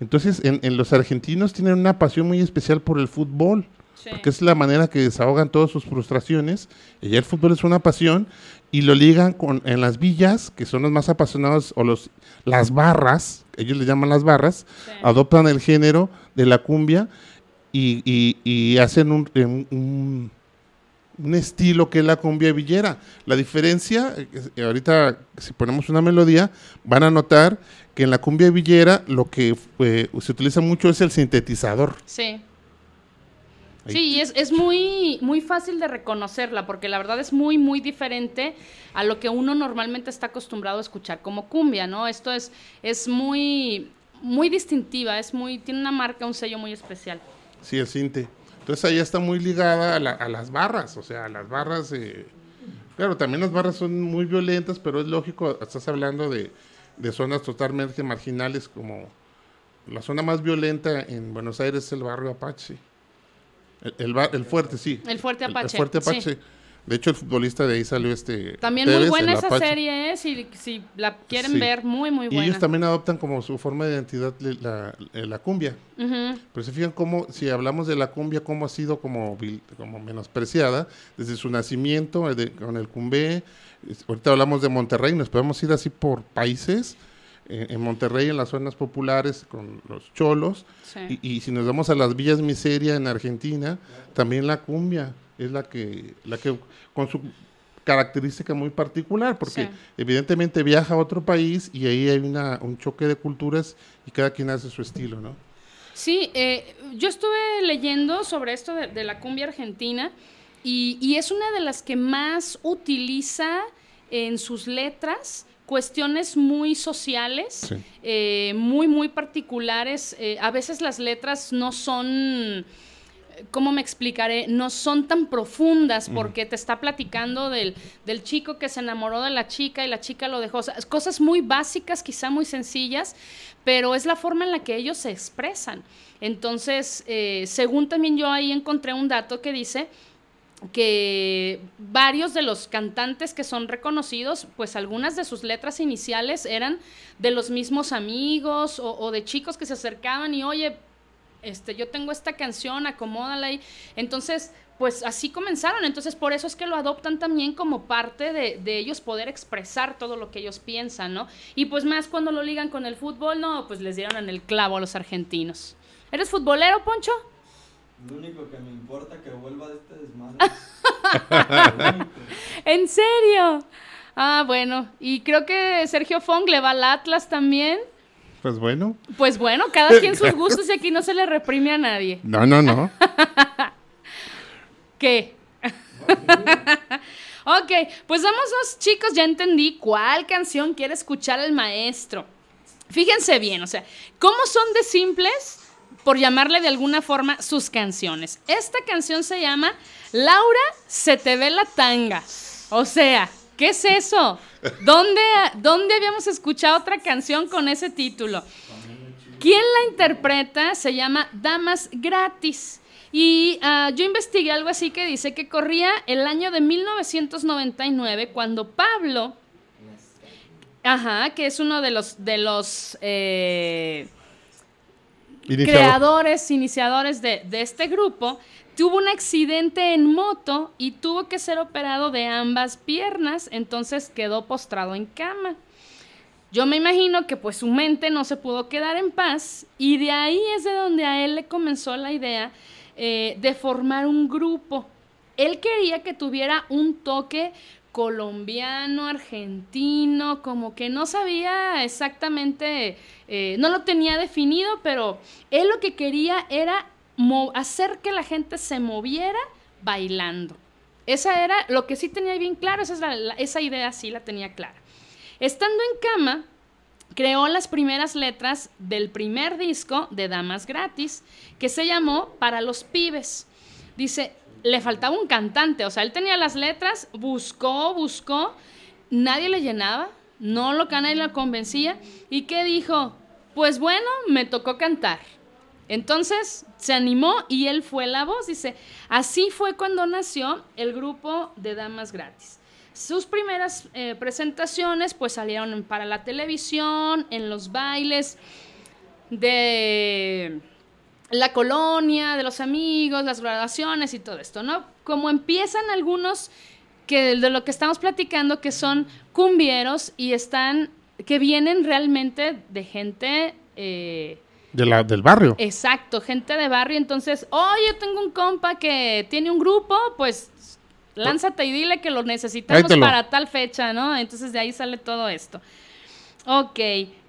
Entonces, en, en los argentinos tienen una pasión muy especial por el fútbol Sí. porque es la manera que desahogan todas sus frustraciones. Y ya el fútbol es una pasión y lo ligan con en las villas, que son los más apasionados, o los las barras, ellos le llaman las barras, Sí. adoptan el género de la cumbia y, y- y hacen un, un- un- un estilo que es la cumbia villera. La diferencia, eh, eh, ahorita si ponemos una melodía, van a notar que en la cumbia villera lo que eh, se utiliza mucho es el sintetizador. Sí. Sí, y es, es muy, muy fácil de reconocerla, porque la verdad es muy, muy diferente a lo que uno normalmente está acostumbrado a escuchar como cumbia, ¿no? Esto es, es muy, muy distintiva, es muy, tiene una marca, un sello muy especial. Sí, el cinte. Entonces ahí está muy ligada a, la- a las barras, o sea, a las barras. eh, claro, también las barras son muy violentas, pero es lógico, estás hablando de, de zonas totalmente marginales como la zona más violenta en Buenos Aires es el barrio Apache. El, el, ba- el fuerte, sí. El Fuerte Apache, El, fuerte sí. Apache. De hecho, el futbolista de ahí salió este. También muy buena esa Apache. serie, ¿eh? Si, si la quieren Sí. ver, muy, muy Y buena. ellos también adoptan como su forma de identidad la, la cumbia. Pero se fijan cómo, si hablamos de la cumbia, cómo ha sido como, como menospreciada desde su nacimiento eh, de- con el cumbé. Ahorita hablamos de Monterrey, nos podemos ir así por países. En Monterrey, en las zonas populares, con los cholos. Sí. Y, y si nos vamos a las villas miseria en Argentina, también la cumbia es la que, la que con su característica muy particular, porque Sí. evidentemente viaja a otro país y ahí hay una, un choque de culturas y cada quien hace su estilo, ¿no? Sí, eh, yo estuve leyendo sobre esto de, de la cumbia argentina y, y es una de las que más utiliza en sus letras cuestiones muy sociales, Sí. eh, muy, muy particulares. Eh, a veces las letras no son... ¿Cómo me explicaré? No son tan profundas porque te está platicando del, del chico que se enamoró de la chica y la chica lo dejó. O sea, cosas muy básicas, quizá muy sencillas, pero es la forma en la que ellos se expresan. Entonces, eh, según también yo ahí encontré un dato que dice que varios de los cantantes que son reconocidos, pues algunas de sus letras iniciales eran de los mismos amigos o, de chicos que se acercaban y oye, este, yo tengo esta canción, acomódala ahí. Entonces, pues así comenzaron. Entonces, por eso es que lo adoptan también como parte de, de ellos poder expresar todo lo que ellos piensan, ¿no? Y pues más cuando lo ligan con el fútbol, no, pues les dieron en el clavo a los argentinos. ¿Eres futbolero, Poncho? Lo único que me importa que vuelva de este desmadre. ¿En serio? Ah, bueno. Y creo que Sergio Fong le va al Atlas también. Pues bueno. Pues bueno, cada quien sus gustos y aquí no se le reprime a nadie. No, no, no. ¿Qué? ok, pues vámonos chicos, ya entendí cuál canción quiere escuchar el maestro. Fíjense bien, o sea, ¿cómo son de simples, por llamarle de alguna forma, sus canciones? Esta canción se llama Laura, se te ve la tanga. O sea, ¿qué es eso? ¿Dónde, ¿Dónde habíamos escuchado otra canción con ese título? ¿Quién la interpreta? Se llama Damas Gratis. Y ah, yo investigué algo así que dice que corría el año de 1999 cuando Pablo, ajá, que es uno de los, de los eh, Creadores, iniciadores de, de este grupo, tuvo un accidente en moto y tuvo que ser operado de ambas piernas, entonces quedó postrado en cama. Yo me imagino que pues su mente no se pudo quedar en paz y de ahí es de donde a él le comenzó la idea eh, de formar un grupo. Él quería que tuviera un toque colombiano, argentino, como que no sabía exactamente, eh, no lo tenía definido, pero él lo que quería era hacer que la gente se moviera bailando. Esa era lo que sí tenía bien claro, esa, esa idea sí la tenía clara. Estando en cama, creó las primeras letras del primer disco de Damas Gratis, que se llamó Para los Pibes. Dice, le faltaba un cantante, o sea, él tenía las letras, buscó, buscó, nadie le llenaba, no lo nadie lo convencía, y ¿qué dijo? Pues bueno, me tocó cantar. Entonces se animó y él fue la voz. Dice, así fue cuando nació el grupo de Damas Gratis. Sus primeras eh, presentaciones pues salieron para la televisión, en los bailes de la colonia, de los amigos, las graduaciones y todo esto, ¿no? Como empiezan algunos que de lo que estamos platicando que son cumbieros y están que vienen realmente de gente eh, De la, del barrio. Exacto, gente de barrio. Entonces, oye, yo tengo un compa que tiene un grupo, pues lánzate y dile que lo necesitamos Tráetelo. para tal fecha, ¿no? Entonces de ahí sale todo esto. Ok.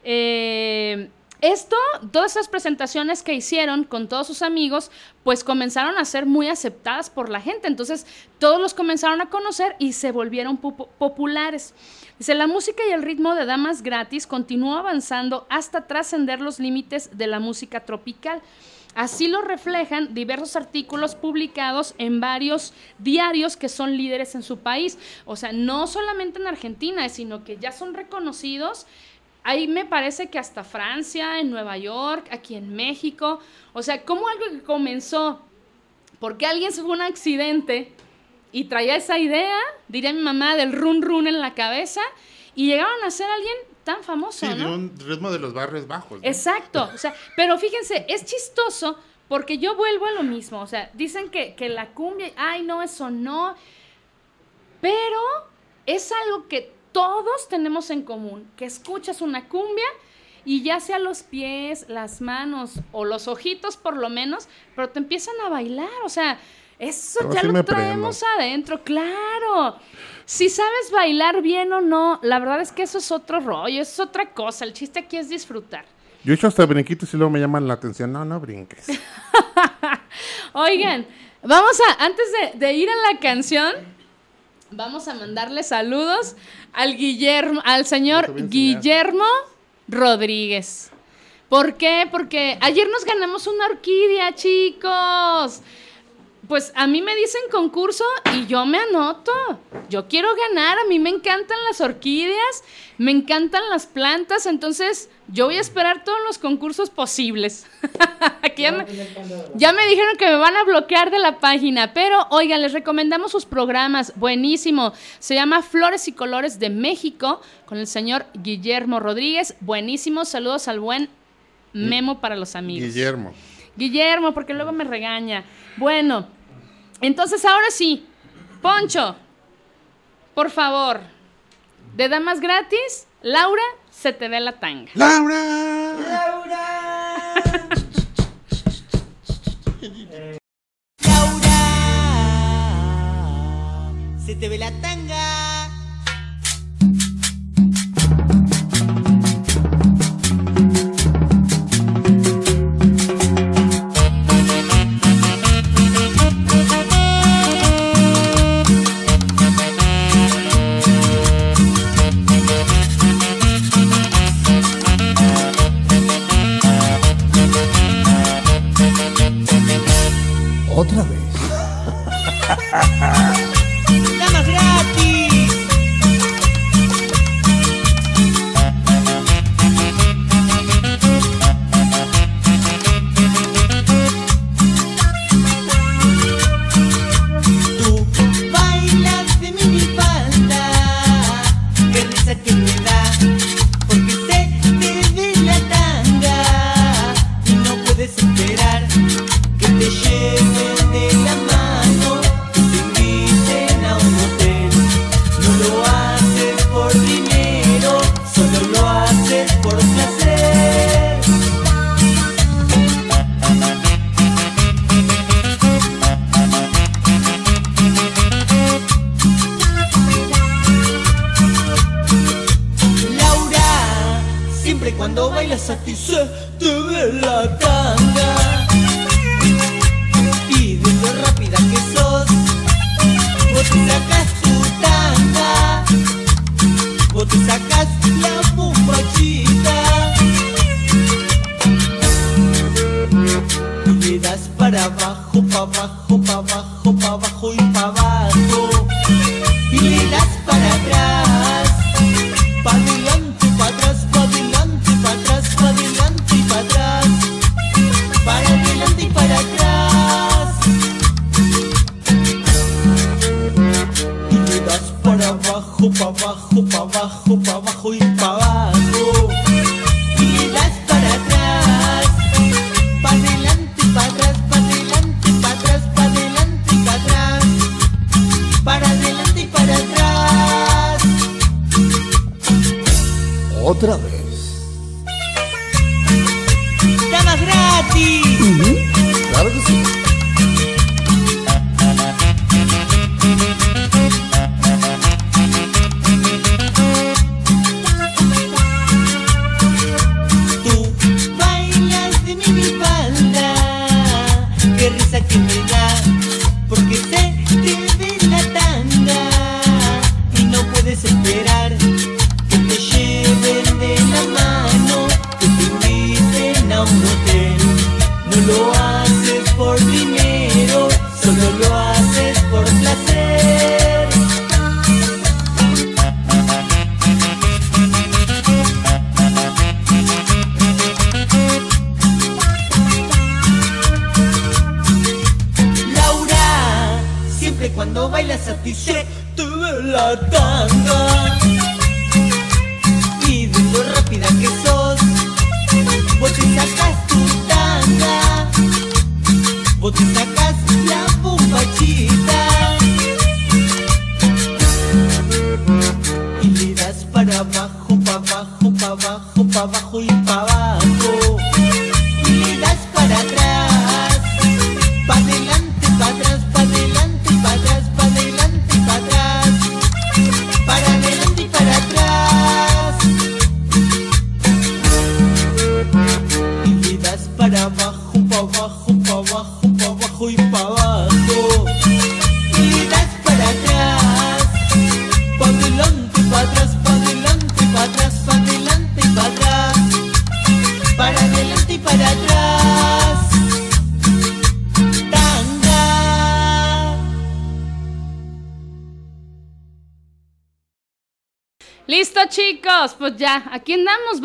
eh, esto, todas esas presentaciones que hicieron con todos sus amigos, pues comenzaron a ser muy aceptadas por la gente. Entonces, todos los comenzaron a conocer y se volvieron popu- populares. Dice, la música y el ritmo de Damas Gratis continuó avanzando hasta trascender los límites de la música tropical. Así lo reflejan diversos artículos publicados en varios diarios que son líderes en su país. O sea, no solamente en Argentina, sino que ya son reconocidos. Ahí me parece que hasta Francia, en Nueva York, aquí en México. O sea, como algo que comenzó porque alguien se fue un accidente y traía esa idea, diría mi mamá, del run run en la cabeza, y llegaron a ser alguien tan famoso, Sí, un ritmo de los barrios bajos. ¿no? Exacto, o sea, pero fíjense, es chistoso porque yo vuelvo a lo mismo, o sea, dicen que, que la cumbia, ay, no, eso no, pero es algo que todos tenemos en común, que escuchas una cumbia y ya sea los pies, las manos o los ojitos por lo menos, pero te empiezan a bailar, o sea, eso ya sí lo traemos adentro, claro. Si sabes bailar bien o no, la verdad es que eso es otro rollo, eso es otra cosa, el chiste aquí es disfrutar. Yo he hecho hasta brinquitos y luego me llaman la atención. No, no brinques. Oigan, vamos a, antes de, de ir a la canción, vamos a mandarle saludos al Guillermo, al señor. Guillermo Rodríguez. ¿Por qué? Porque ayer nos ganamos una orquídea, chicos. Pues a mí me dicen concurso y yo me anoto. Yo quiero ganar, a mí me encantan las orquídeas, me encantan las plantas, entonces yo voy a esperar todos los concursos posibles. Aquí ya me- ya me dijeron que me van a bloquear de la página, pero oigan, les recomendamos sus programas, buenísimo. Se llama Flores y Colores de México con el señor Guillermo Rodríguez, buenísimo. Saludos al buen Memo para los amigos. Guillermo. Guillermo, porque luego me regaña. Bueno, entonces ahora sí, Poncho, por favor, de damas gratis, Laura, se te ve la tanga. ¡Laura! Laura, se te ve la tanga. Otra.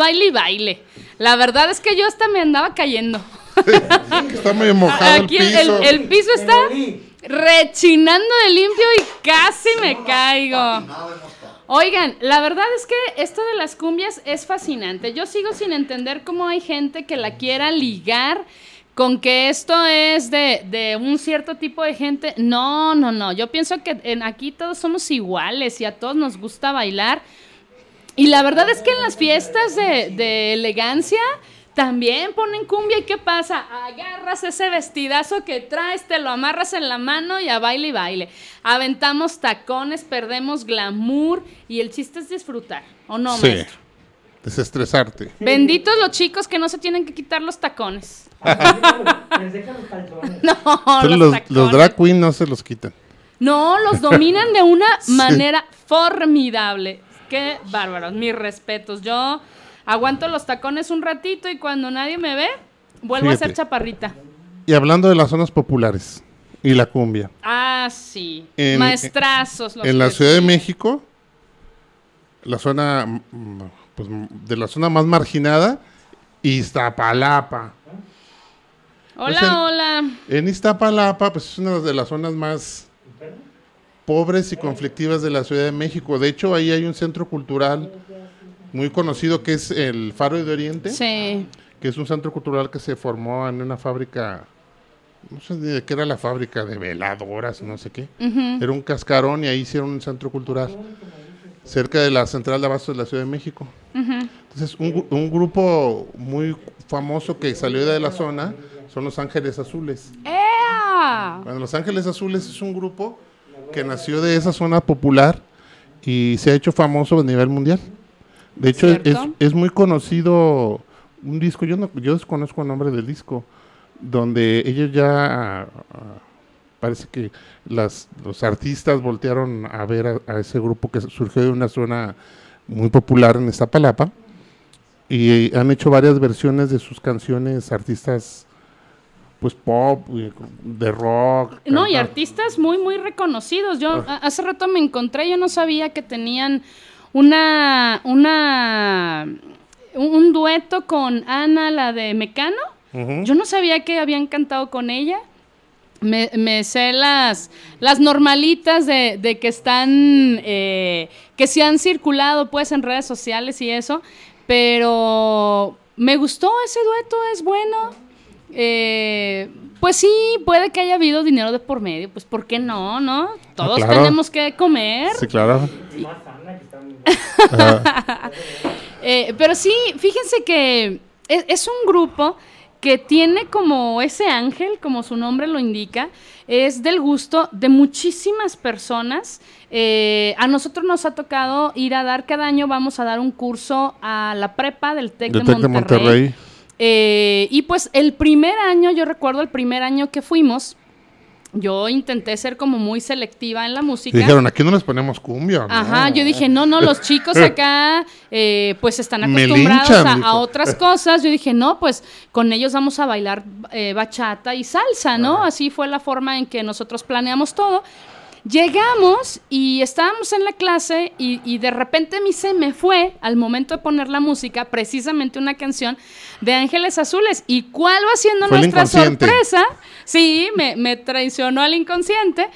Baile y baile. La verdad es que yo hasta me andaba cayendo. Está muy mojado Aquí el el, piso. el piso está rechinando de limpio y casi me caigo. Oigan, la verdad es que esto de las cumbias es fascinante. Yo sigo sin entender cómo hay gente que la quiera ligar con que esto es de, de un cierto tipo de gente. No, no, no. Yo pienso que en aquí todos somos iguales y a todos nos gusta bailar. Y la verdad es que en las fiestas de, de elegancia también ponen cumbia y ¿qué pasa? Agarras ese vestidazo que traes, te lo amarras en la mano y a baile y baile. Aventamos tacones, perdemos glamour y el chiste es disfrutar, ¿o no, Sí. maestro? Desestresarte. Benditos los chicos que no se tienen que quitar los tacones. Les dejan los. No, los, los, tacones. los drag queen no se los quitan. No, los dominan de una manera formidable. Qué bárbaros, mis respetos. Yo aguanto los tacones un ratito y cuando nadie me ve, vuelvo a ser chaparrita. Y hablando de las zonas populares y la cumbia. Ah, sí. En- Maestrazos. los En la Ciudad de. México, la zona, pues, de la zona más marginada, Iztapalapa. Hola, Pues en- hola. En Iztapalapa, pues es una de las zonas más pobres y conflictivas de la Ciudad de México. De hecho, ahí hay un centro cultural muy conocido que es el Faro de Oriente, Sí. que es un centro cultural que se formó en una fábrica, no sé ni de qué era la fábrica, de veladoras, no sé qué. Era un cascarón y ahí hicieron un centro cultural cerca de la central de abasto de la Ciudad de México. Entonces, un, un grupo muy famoso que salió de la zona son Los Ángeles Azules. ¡Ea! Bueno, Los Ángeles Azules es un grupo que nació de esa zona popular y se ha hecho famoso a nivel mundial. De hecho, es, es muy conocido un disco, yo no, yo desconozco el nombre del disco, donde ellos ya ah, parece que las, los artistas voltearon a ver a, a ese grupo que surgió de una zona muy popular en Iztapalapa y han hecho varias versiones de sus canciones artistas pues pop, de rock. No, y artistas muy, muy reconocidos. Yo Ah. hace rato me encontré, yo no sabía que tenían una, una, un, dueto con Ana, la de Mecano. Yo no sabía que habían cantado con ella. Me, me sé las, las normalitas de, de que están, eh, que se han circulado pues en redes sociales y eso, pero me gustó ese dueto, es bueno. Eh, pues sí, puede que haya habido dinero de por medio, pues ¿por qué no, no? Todos claro. tenemos que comer. Sí, claro. Y. Eh, pero sí, fíjense que es, es un grupo que tiene como ese ángel, como su nombre lo indica, es del gusto de muchísimas personas. Eh, a nosotros nos ha tocado ir a dar, cada año vamos a dar un curso a la prepa del TEC De de Monterrey. Eh, y pues el primer año, yo recuerdo el primer año que fuimos, yo intenté ser como muy selectiva en la Y música. dijeron, aquí no les ponemos cumbia. Ajá, yo dije, no, no, los chicos acá eh, pues están acostumbrados linchan, a, otras cosas. Yo dije, no, pues con ellos vamos a bailar eh, bachata y salsa, ¿no? Así fue la forma en que nosotros planeamos todo. Llegamos y estábamos en la clase y, y de repente a mí se me fue al momento de poner la música precisamente una canción de Ángeles Azules. ¿Y cuál va siendo Fue nuestra sorpresa? Sí, me, me traicionó al inconsciente.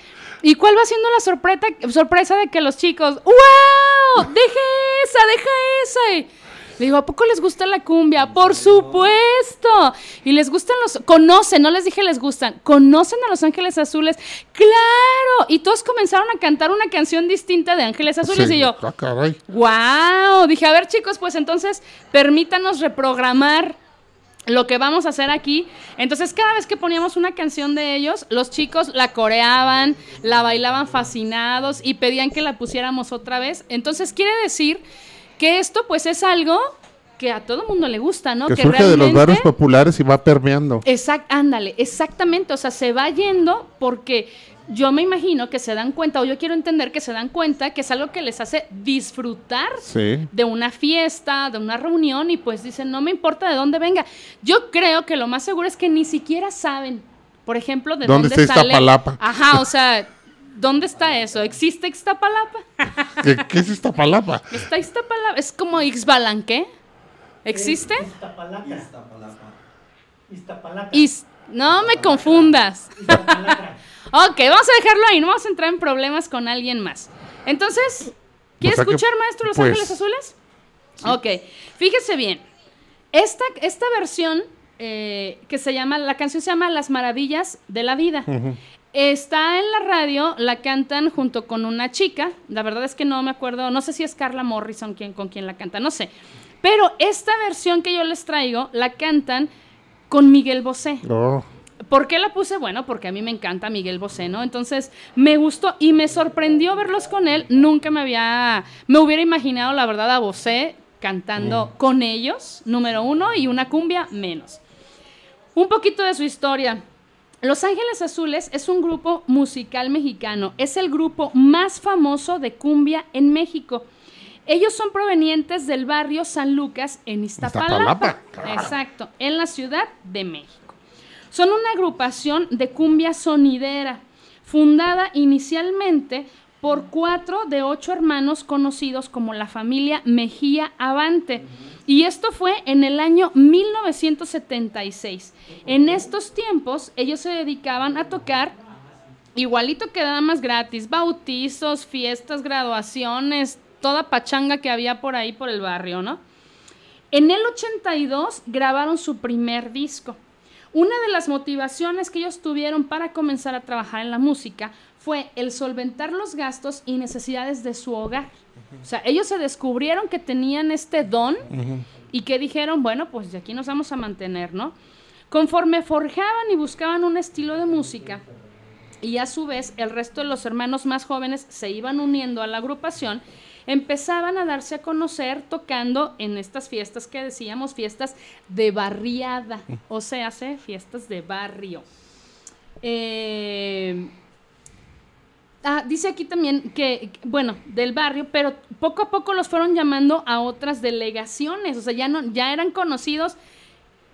¿Y cuál va siendo la sorpresa, sorpresa de que los chicos, ¡wow! ¡Deja esa, deja esa! Le digo, ¿a poco les gusta la cumbia? ¡Por supuesto! Y les gustan los... Conocen, no les dije les gustan. ¿Conocen a Los Ángeles Azules? ¡Claro! Y todos comenzaron a cantar una canción distinta de Ángeles Azules Sí. y yo, Ah, caray. ¡Wow! Dije, a ver chicos, pues entonces permítanos reprogramar lo que vamos a hacer aquí. Entonces cada vez que poníamos una canción de ellos, los chicos la coreaban, la bailaban fascinados y pedían que la pusiéramos otra vez. Entonces quiere decir que esto pues es algo que a todo mundo le gusta, ¿no? que surge de los barrios populares y va permeando. Exact, ándale, exactamente, o sea, se va yendo porque yo me imagino que se dan cuenta, o yo quiero entender que se dan cuenta que es algo que les hace disfrutar Sí. de una fiesta, de una reunión, y pues dicen, no me importa de dónde venga. Yo creo que lo más seguro es que ni siquiera saben, por ejemplo, de ¿Dónde dónde, está sale. Iztapalapa? Ajá, o sea, ¿dónde está eso? ¿Existe Ixtapalapa? ¿Qué, qué es esta palapa? ¿Está Ixtapalapa? ¿Es como Ixbalanque? ¿Existe? Iztapalapa. Iztapalapa. Iztapalapa. No me confundas. Iztapalapa. Ok, vamos a dejarlo ahí, no vamos a entrar en problemas con alguien más. Entonces, ¿quiere O sea que, escuchar, maestro, Los pues, Ángeles Azules? Ok, fíjese bien. Esta, esta versión eh, que se llama, la canción se llama Las Maravillas de la Vida. Está en la radio, la cantan junto con una chica. La verdad es que no me acuerdo, no sé si es Carla Morrison quien, con quien la canta, no sé. Pero esta versión que yo les traigo la cantan con Miguel Bosé. Oh, ¿Por qué la puse? Bueno, porque a mí me encanta Miguel Bosé, ¿no? Entonces, me gustó y me sorprendió verlos con él. Nunca me había, me hubiera imaginado, la verdad, a Bosé cantando con ellos, número uno, y una cumbia menos. Un poquito de su historia. Los Ángeles Azules es un grupo musical mexicano. Es el grupo más famoso de cumbia en México. Ellos son provenientes del barrio San Lucas en Iztapalapa. Iztapalapa. Exacto, en la Ciudad de México. Son una agrupación de cumbia sonidera, fundada inicialmente por cuatro de ocho hermanos conocidos como la familia Mejía Avante. Y esto fue en el año 1976. En estos tiempos ellos se dedicaban a tocar igualito que damas gratis, bautizos, fiestas, graduaciones, toda pachanga que había por ahí por el barrio, ¿no? En el 82 grabaron su primer disco. Una de las motivaciones que ellos tuvieron para comenzar a trabajar en la música fue el solventar los gastos y necesidades de su hogar. O sea, ellos se descubrieron que tenían este don y que dijeron, bueno, pues de aquí nos vamos a mantener, ¿no? Conforme forjaban y buscaban un estilo de música, y a su vez el resto de los hermanos más jóvenes se iban uniendo a la agrupación, empezaban a darse a conocer tocando en estas fiestas que decíamos, fiestas de barriada, o sea, hace fiestas de barrio. Eh, Ah, dice aquí también que, bueno, del barrio, pero poco a poco los fueron llamando a otras delegaciones, o sea, ya no, ya eran conocidos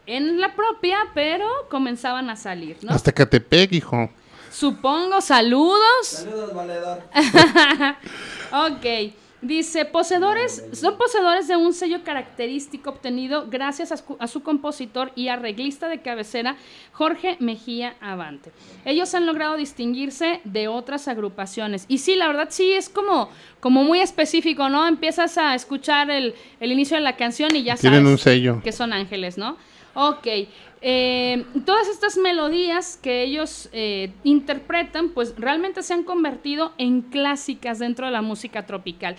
en la propia, pero comenzaban a salir, ¿no? Hasta Catepec, hijo. Supongo, saludos. Saludos, valedor. ok. Dice, poseedores, son poseedores de un sello característico obtenido gracias a su, a su compositor y arreglista de cabecera, Jorge Mejía Avante. Ellos han logrado distinguirse de otras agrupaciones. Y sí, la verdad sí es como, como muy específico, ¿no? Empiezas a escuchar el, el inicio de la canción y ya Tienen sabes un sello. que son ángeles, ¿no? Ok. Eh, todas estas melodías que ellos eh, interpretan, pues realmente se han convertido en clásicas dentro de la música tropical.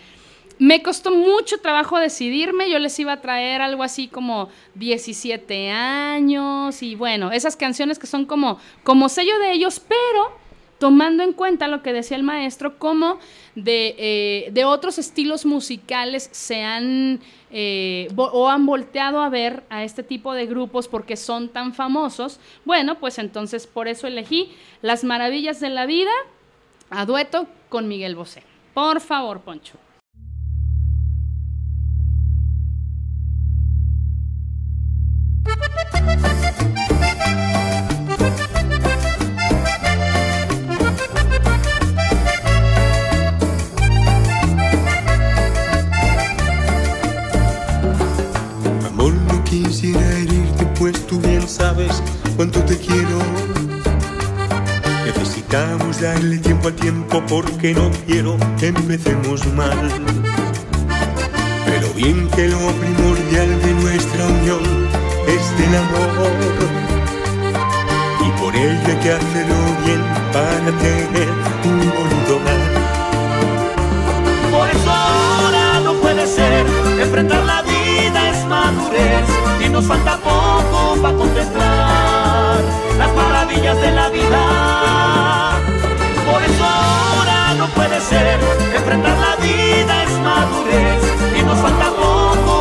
Me costó mucho trabajo decidirme, yo les iba a traer algo así como 17 años y bueno, esas canciones que son como, como sello de ellos, pero tomando en cuenta lo que decía el maestro, como de, eh, de otros estilos musicales se han eh, o han volteado a ver a este tipo de grupos porque son tan famosos. Bueno, pues entonces por eso elegí Las Maravillas de la Vida a dueto con Miguel Bosé. Por favor, Poncho. quisiera herirte, pues tú bien sabes cuánto te quiero. Necesitamos darle tiempo al tiempo porque no quiero que empecemos mal. Pero bien que lo primordial de nuestra unión es del amor. Y por ello hay que hacerlo bien para tener un bonito hogar. Por eso ahora no puede ser. Enfrentar la vida es madurez. Nos falta poco para contemplar las maravillas de la vida. Por eso ahora no puede ser. Enfrentar la vida es madurez. Y nos falta poco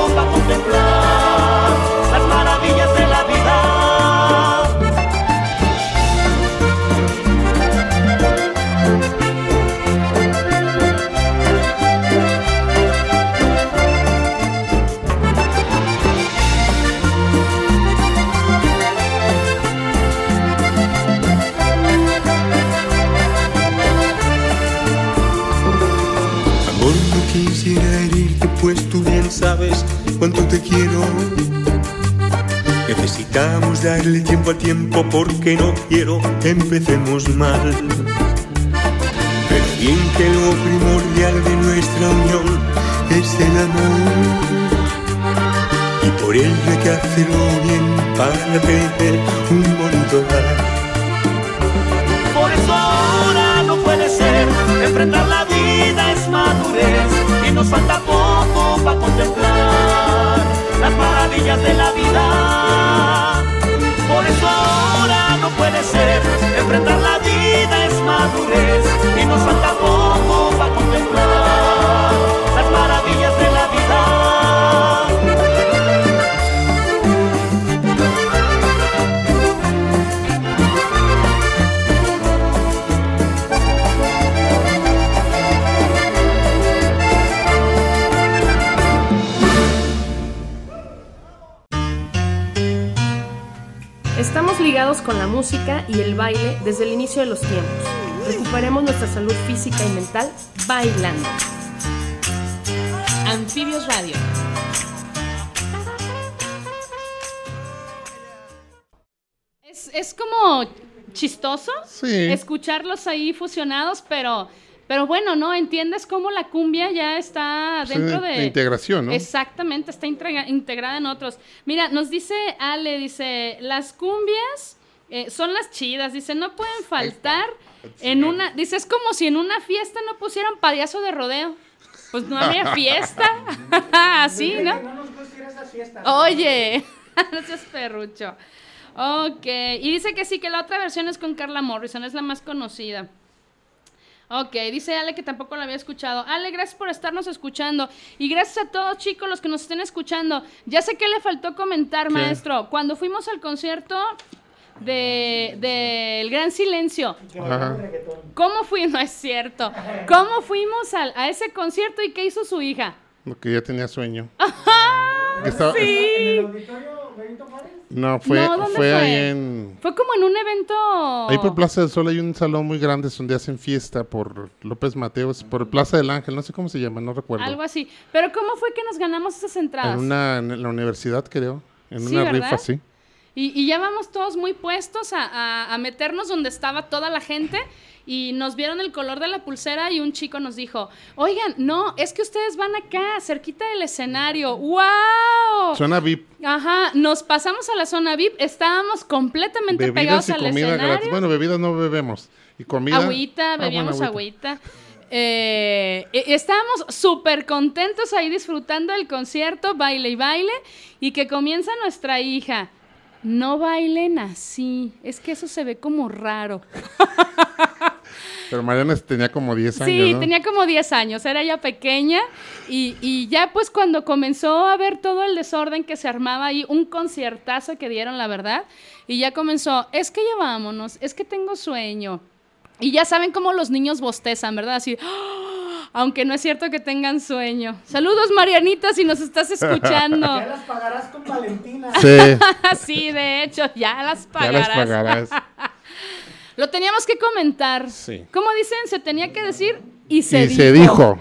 cuánto te quiero. Necesitamos darle tiempo al tiempo porque no quiero empecemos mal. Pero bien que lo primordial de nuestra unión es el amor. Y por ello hay que hacerlo bien para tener un bonito hogar. Por eso ahora no puede ser. Enfrentar la madurez y nos falta poco para contemplar las maravillas de la vida. Por eso ahora no puede ser. Enfrentar la vida es madurez y nos falta poco para contemplar Con la música y el baile desde el inicio de los tiempos. Recuperemos nuestra salud física y mental bailando. Anfibios Radio. Es, es como chistoso Sí. escucharlos ahí fusionados, pero, pero bueno, ¿no? Entiendes cómo la cumbia ya está dentro de de... integración, ¿no? Exactamente, está integra- integrada en otros. Mira, nos dice Ale, dice, las cumbias eh, son las chidas, dice, no pueden faltar en una, dice, es como si en una fiesta no pusieran payaso de rodeo. Pues no habría fiesta. Así, ¿no? No nos gusta ir a esas fiestas. Oye, no seas perrucho. Ok, y dice que sí, que la otra versión es con Carla Morrison, es la más conocida. Ok, dice Ale que tampoco lo había escuchado. Ale, gracias por estarnos escuchando. Y gracias a todos, chicos, los que nos estén escuchando. Ya sé que le faltó comentar, ¿Qué? maestro. Cuando fuimos al concierto de, de El Gran Silencio, Ajá. ¿cómo fui? No es cierto. ¿Cómo fuimos al- a ese concierto y qué hizo su hija? Porque ya tenía sueño. ¡Ah! Que estaba- ¿En el Sí. auditorio Benito Juárez? No, fue, No, ¿dónde fue fue? ahí en... Fue como en un evento. Ahí por Plaza del Sol hay un salón muy grande donde hacen fiesta por López Mateos, por Plaza del Ángel, no sé cómo se llama, no recuerdo. Algo así. Pero ¿cómo fue que nos ganamos esas entradas? En una en la universidad, creo, en Sí, una ¿verdad? rifa, sí. Y, y ya vamos todos muy puestos a, a- a meternos donde estaba toda la gente y nos vieron el color de la pulsera y un chico nos dijo, oigan, no, es que ustedes van acá, cerquita del escenario. ¡Wow! Zona VIP, Ajá, nos pasamos a la zona VIP, estábamos completamente pegados y al comida escenario. gratis. Bueno, bebidas no bebemos. Y comida... Agüita, Ah, bueno, bebíamos agüita. Eh, e- estábamos súper contentos ahí disfrutando del concierto, baile y baile, y que comienza nuestra hija. No bailen así, es que eso se ve como raro. Pero Mariana tenía como 10 años, Sí, ¿no? tenía como 10 años, era ya pequeña y, y ya pues cuando comenzó a ver todo el desorden que se armaba ahí, un conciertazo que dieron, la verdad, y ya comenzó, es que ya vámonos, es que tengo sueño. Y ya saben cómo los niños bostezan, ¿verdad? Así, ¡ah! Aunque no es cierto que tengan sueño. Saludos, Marianita, si nos estás escuchando. Ya las pagarás con Valentina. Sí, sí, de hecho, ya las ya pagarás. las pagarás. Lo teníamos que comentar. Sí. ¿Cómo dicen? Se tenía que decir y se y dijo. se dijo.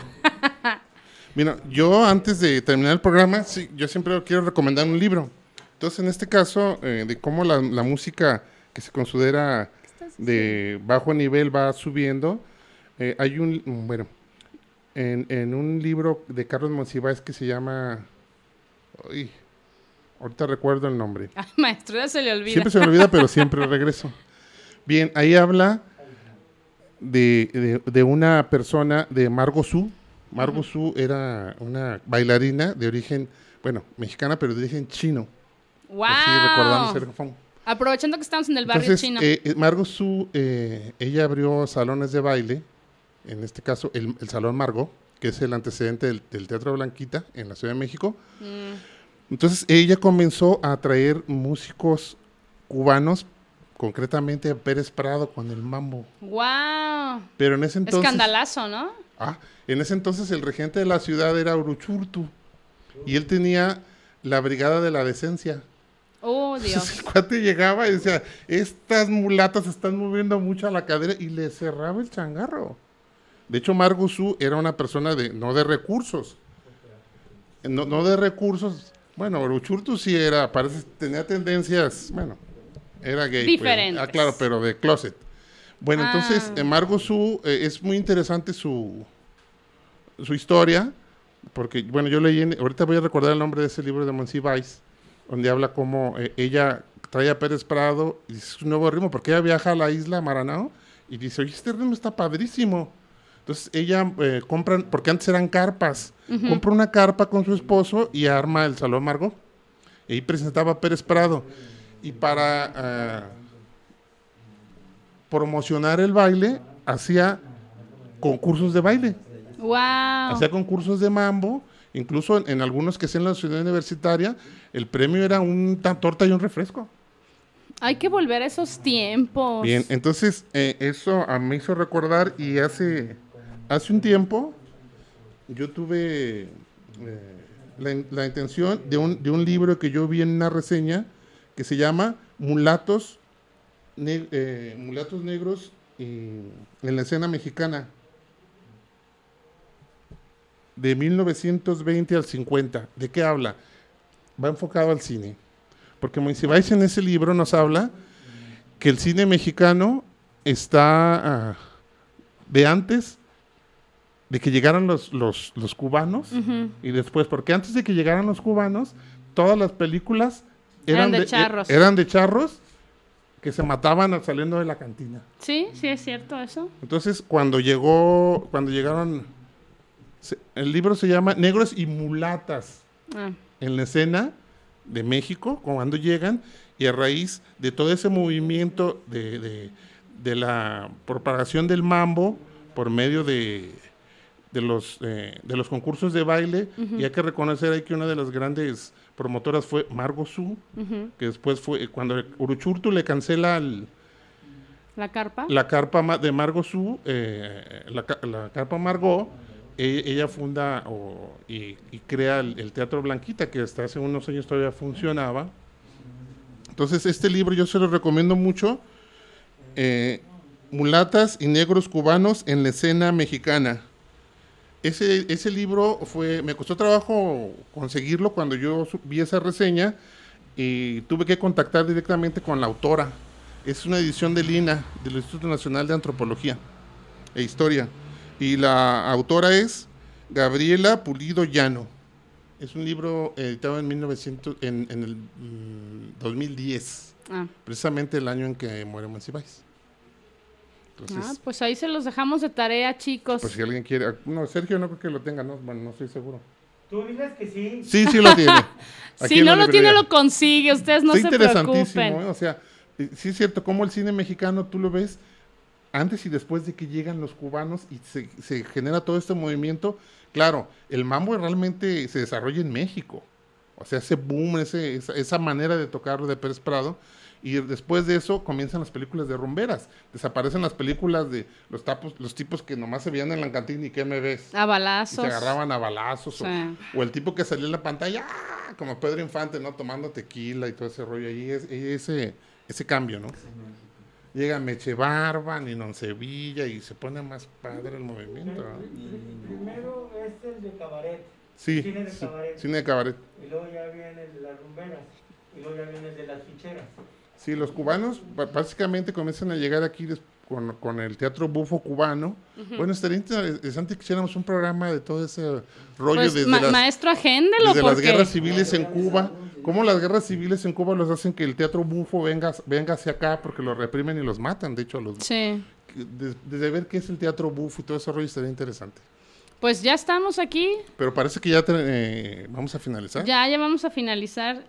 Mira, yo antes de terminar el programa, sí, yo siempre quiero recomendar un libro. Entonces, en este caso, eh, de cómo la, la música que se considera de bajo nivel va subiendo, eh, hay un, bueno, en, en un libro de Carlos Monsiváis que se llama, uy, ahorita recuerdo el nombre. Ay, maestro, ya se le olvida. Siempre se me olvida, pero siempre regreso. Bien, ahí habla de, de- de una persona de Margo Su. Margo Su era una bailarina de origen, bueno, mexicana, pero de origen chino. ¡Wow! Así Aprovechando que estamos en el barrio Entonces, chino. eh, eh, Margo Su, eh, ella abrió salones de baile, en este caso el, el Salón Margo, que es el antecedente del, del Teatro Blanquita en la Ciudad de México. Mm. Entonces ella comenzó a traer músicos cubanos, concretamente a Pérez Prado con el mambo. ¡Wow! Pero en ese entonces... Escandalazo, ¿no? Ah, en ese entonces el regente de la ciudad era Uruchurtu y él tenía la brigada de la decencia. ¡Oh, Entonces Dios! el cuate llegaba y decía, estas mulatas están moviendo mucho a la cadera y le cerraba el changarro. De hecho, Margo Su era una persona de, no de recursos. No, no de recursos. Bueno, Uruchurtu sí era, parece, tenía tendencias, bueno, era gay. pues. Diferentes. Ah, claro, pero de closet. Bueno, entonces, Ah. eh, Margo Su, eh, es muy interesante su, su historia, porque, bueno, yo leí, en- ahorita voy a recordar el nombre de ese libro de Monsiváis, donde habla cómo eh, ella trae a Pérez Prado y es un nuevo ritmo, porque ella viaja a la isla Maranao y dice, oye, este ritmo está padrísimo. Entonces ella eh, compra, porque antes eran carpas, compra una carpa con su esposo y arma el Salón Margot. Y ahí presentaba a Pérez Prado. Y para ah, promocionar el baile, hacía concursos de baile. ¡Wow! Hacía concursos de mambo, incluso en, en algunos que hacían en la ciudad universitaria, el premio era una torta y un refresco. Hay que volver a esos tiempos. Bien, entonces eh, eso a- me hizo recordar y hace, hace un tiempo yo tuve eh, la, in- la intención de un, de un libro que yo vi en una reseña que se llama Mulatos, Ne- eh, Mulatos Negros en la escena mexicana de 1920 al 50. ¿De qué habla? Va enfocado al cine. Porque Monsiváis en ese libro nos habla que el cine mexicano está ah, de antes de que llegaran los, los, los cubanos y después, porque antes de que llegaran los cubanos, todas las películas Eran eran, de charros. e- eran de charros que se mataban al- saliendo de la cantina. Sí, sí es cierto eso. Entonces, cuando llegó, cuando llegaron, se- el libro se llama Negros y Mulatas Ah. en la escena de México, cuando llegan, y a raíz de todo ese movimiento de, de- de la propagación del mambo por medio de, de, los, eh, de los concursos de baile. Y hay que reconocer ahí que una de las grandes promotoras fue Margo Su, que después fue cuando Uruchurtu le cancela el- La carpa. la carpa de Margo Su, eh, la, ca- la carpa Margot, e- ella funda o- y, y crea el, el Teatro Blanquita, que hasta hace unos años todavía funcionaba. Entonces, este libro yo se lo recomiendo mucho. eh, Mulatas y negros cubanos en la escena mexicana. Ese, ese libro fue, me costó trabajo conseguirlo cuando yo vi esa reseña y tuve que contactar directamente con la autora. Es una edición de Lina, del Instituto Nacional de Antropología e Historia. Y la autora es Gabriela Pulido Llano. Es un libro editado en, 1900, en, en el mm, 2010, Ah. precisamente el año en que muere Monsiváis. Entonces, Ah, pues ahí se los dejamos de tarea, chicos. pues si alguien quiere... No, Sergio no creo que lo tenga, no, bueno, no estoy seguro. Tú dices que sí. Sí, sí lo tiene. Si no lo tiene, lo consigue. Ustedes no Está se interesantísimo, preocupen. ¿eh? o sea, eh, sí es cierto, como el cine mexicano tú lo ves antes y después de que llegan los cubanos y se, se genera todo este movimiento. Claro, el mambo realmente se desarrolla en México. O sea, ese boom, ese, esa, esa manera de tocarlo de Pérez Prado. Y después de eso comienzan las películas de rumberas. Desaparecen las películas de los, tapos, los tipos que nomás se veían en la cantina y qué me ves. A Y balazos. se agarraban a balazos. o- Sí. O, el tipo que salía en la pantalla, ¡ah! como Pedro Infante, ¿no? Tomando tequila y todo ese rollo. Ahí es, ese, ese cambio, ¿no? Llega Meche Barba, Ninón Sevilla y se pone más padre el movimiento. ¿no? Primero es el de cabaret. Sí, Cine de cabaret. cine de cabaret. Y luego ya viene el de las rumberas. Y luego ya viene el de las ficheras. Sí, los cubanos ba- básicamente comienzan a llegar aquí con, con el teatro bufo cubano. Bueno, estaría interesante que hiciéramos un programa de todo ese rollo Pues, desde ma- las... maestro, agéndelo desde las guerras civiles en Cuba. ¿Cómo las guerras civiles en Cuba los hacen que el teatro bufo venga, venga hacia acá porque los reprimen y los matan? De hecho, a los, Sí. de- desde ver qué es el teatro bufo y todo ese rollo estaría interesante. Pues ya estamos aquí. Pero parece que ya te- eh, vamos a finalizar. Ya, ya vamos a finalizar.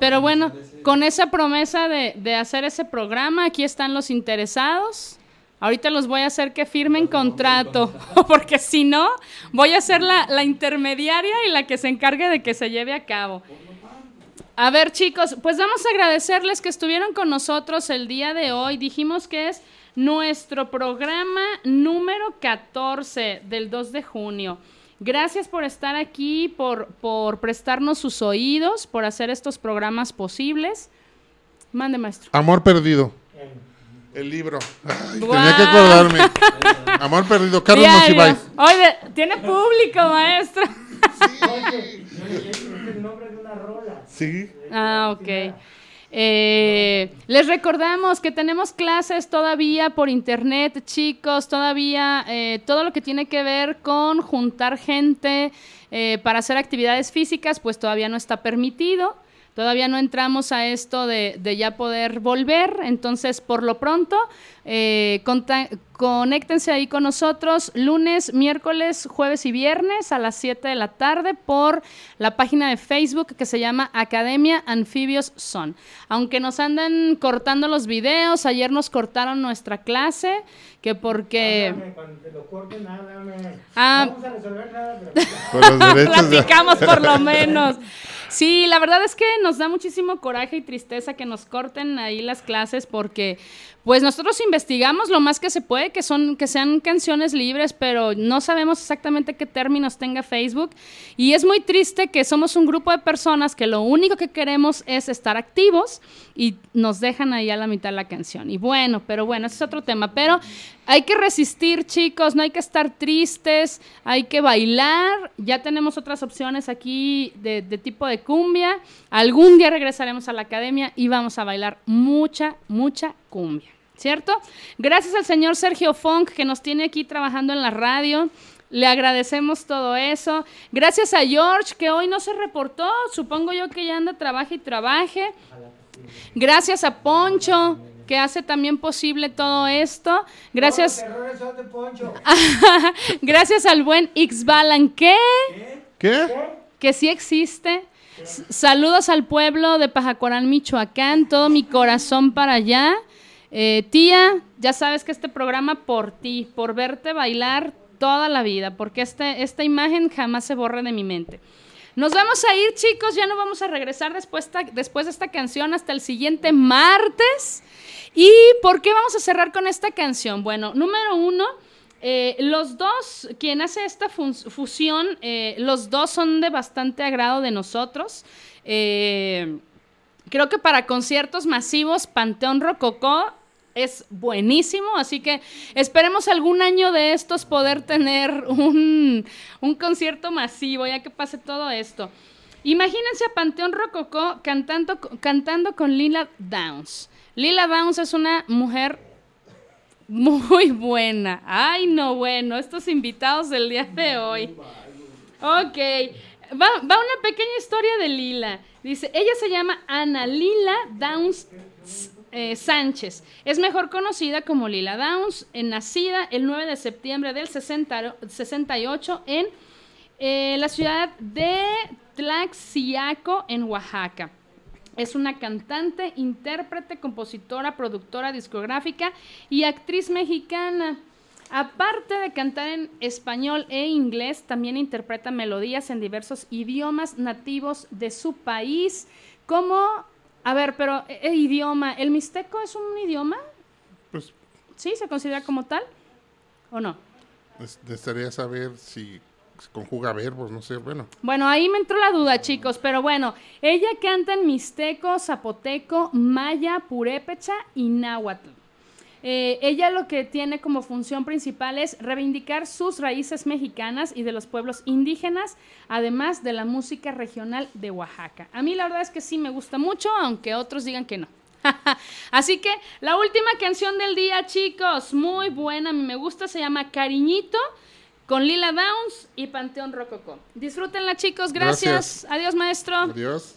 Pero bueno, con esa promesa de, de hacer ese programa, aquí están los interesados. Ahorita los voy a hacer que firmen contrato, porque si no, voy a ser la, la intermediaria y la que se encargue de que se lleve a cabo. A ver, chicos, pues vamos a agradecerles que estuvieron con nosotros el día de hoy. Dijimos que es nuestro programa número 14 del 2 de junio. Gracias por estar aquí, por, por prestarnos sus oídos, por hacer estos programas posibles. Mande, maestro. Amor perdido. El libro. Tenía que acordarme. Amor perdido. Carlos Diario. Monsiváis. Oye, tiene público, maestro. Es el nombre de una rola. Sí. Ah, ok. Eh, les recordamos que tenemos clases todavía por internet, chicos, todavía eh, todo lo que tiene que ver con juntar gente eh, para hacer actividades físicas, pues todavía no está permitido. Todavía no entramos a esto de, ya poder volver, entonces por lo pronto conéctense ahí con nosotros lunes, miércoles, jueves y viernes a las 7 de la tarde por la página de Facebook que se llama Academia Anfibios Son. Aunque nos andan cortando los videos, ayer nos cortaron nuestra clase, que porque... Háblame, Cuando te lo corten, háblame. Ah. No vamos a resolver nada, pero... Por los derechos de- Platicamos por lo menos. Sí, la verdad es que nos da muchísimo coraje y tristeza que nos corten ahí las clases porque pues nosotros investigamos lo más que se puede que son que sean canciones libres, pero no sabemos exactamente qué términos tenga Facebook y es muy triste que somos un grupo de personas que lo único que queremos es estar activos y nos dejan ahí a la mitad la canción. Y bueno, pero bueno, ese es otro tema, pero hay que resistir, chicos, no hay que estar tristes, hay que bailar. Ya tenemos otras opciones aquí de, de tipo de cumbia. Algún día regresaremos a la academia y vamos a bailar mucha, mucha cumbia, ¿cierto? Gracias al señor Sergio Funk que nos tiene aquí trabajando en la radio. Le agradecemos todo eso. Gracias a George que hoy no se reportó. Supongo yo que ya anda, trabaje y trabaje. Gracias a Poncho que hace también posible todo esto. Gracias. Los errores son de Poncho. Gracias al buen Ixbalan, que, ¿Qué? que sí existe. S- Saludos al pueblo de Pajacorán, Michoacán, todo mi corazón para allá. Eh, tía, ya sabes que este programa por ti, por verte bailar toda la vida, porque este, esta imagen jamás se borre de mi mente. Nos vamos a ir, chicos, ya no vamos a regresar después, después de esta canción hasta el siguiente martes. ¿Y por qué vamos a cerrar con esta canción? Bueno, número uno, eh, los dos, quien hace esta fusión, eh, los dos son de bastante agrado de nosotros. Eh, creo que para conciertos masivos, Panteón Rococó es buenísimo, así que esperemos algún año de estos poder tener un, un concierto masivo, ya que pase todo esto. Imagínense a Panteón Rococó cantando, cantando con Lila Downs. Lila Downs es una mujer muy buena. Ay, no, bueno, estos invitados del día de hoy. Ok, va, una pequeña historia de Lila. Dice, ella se llama Ana Lila Downs eh, Sánchez. Es mejor conocida como Lila Downs, eh, nacida el 9 de septiembre del 60 68 en eh, la ciudad de Tlaxiaco, en Oaxaca. Es una cantante, intérprete, compositora, productora discográfica y actriz mexicana. Aparte de cantar en español e inglés, también interpreta melodías en diversos idiomas nativos de su país, como, a ver, pero el idioma, ¿el mixteco es un idioma? Pues ¿Sí? ¿Se considera como tal? ¿O no? es- necesitaría saber si conjuga verbos, no sé, bueno. Bueno, ahí me entró la duda, chicos, pero bueno, ella canta en mixteco, zapoteco, maya, purépecha y náhuatl. Eh, ella lo que tiene como función principal es reivindicar sus raíces mexicanas y de los pueblos indígenas, además de la música regional de Oaxaca. A mí la verdad es que sí me gusta mucho, aunque otros digan que no. Así que la última canción del día, chicos, muy buena, a mí me gusta, se llama Cariñito con Lila Downs y Panteón Rococó. Disfrútenla, chicos, gracias. Gracias. Adiós, maestro. Adiós.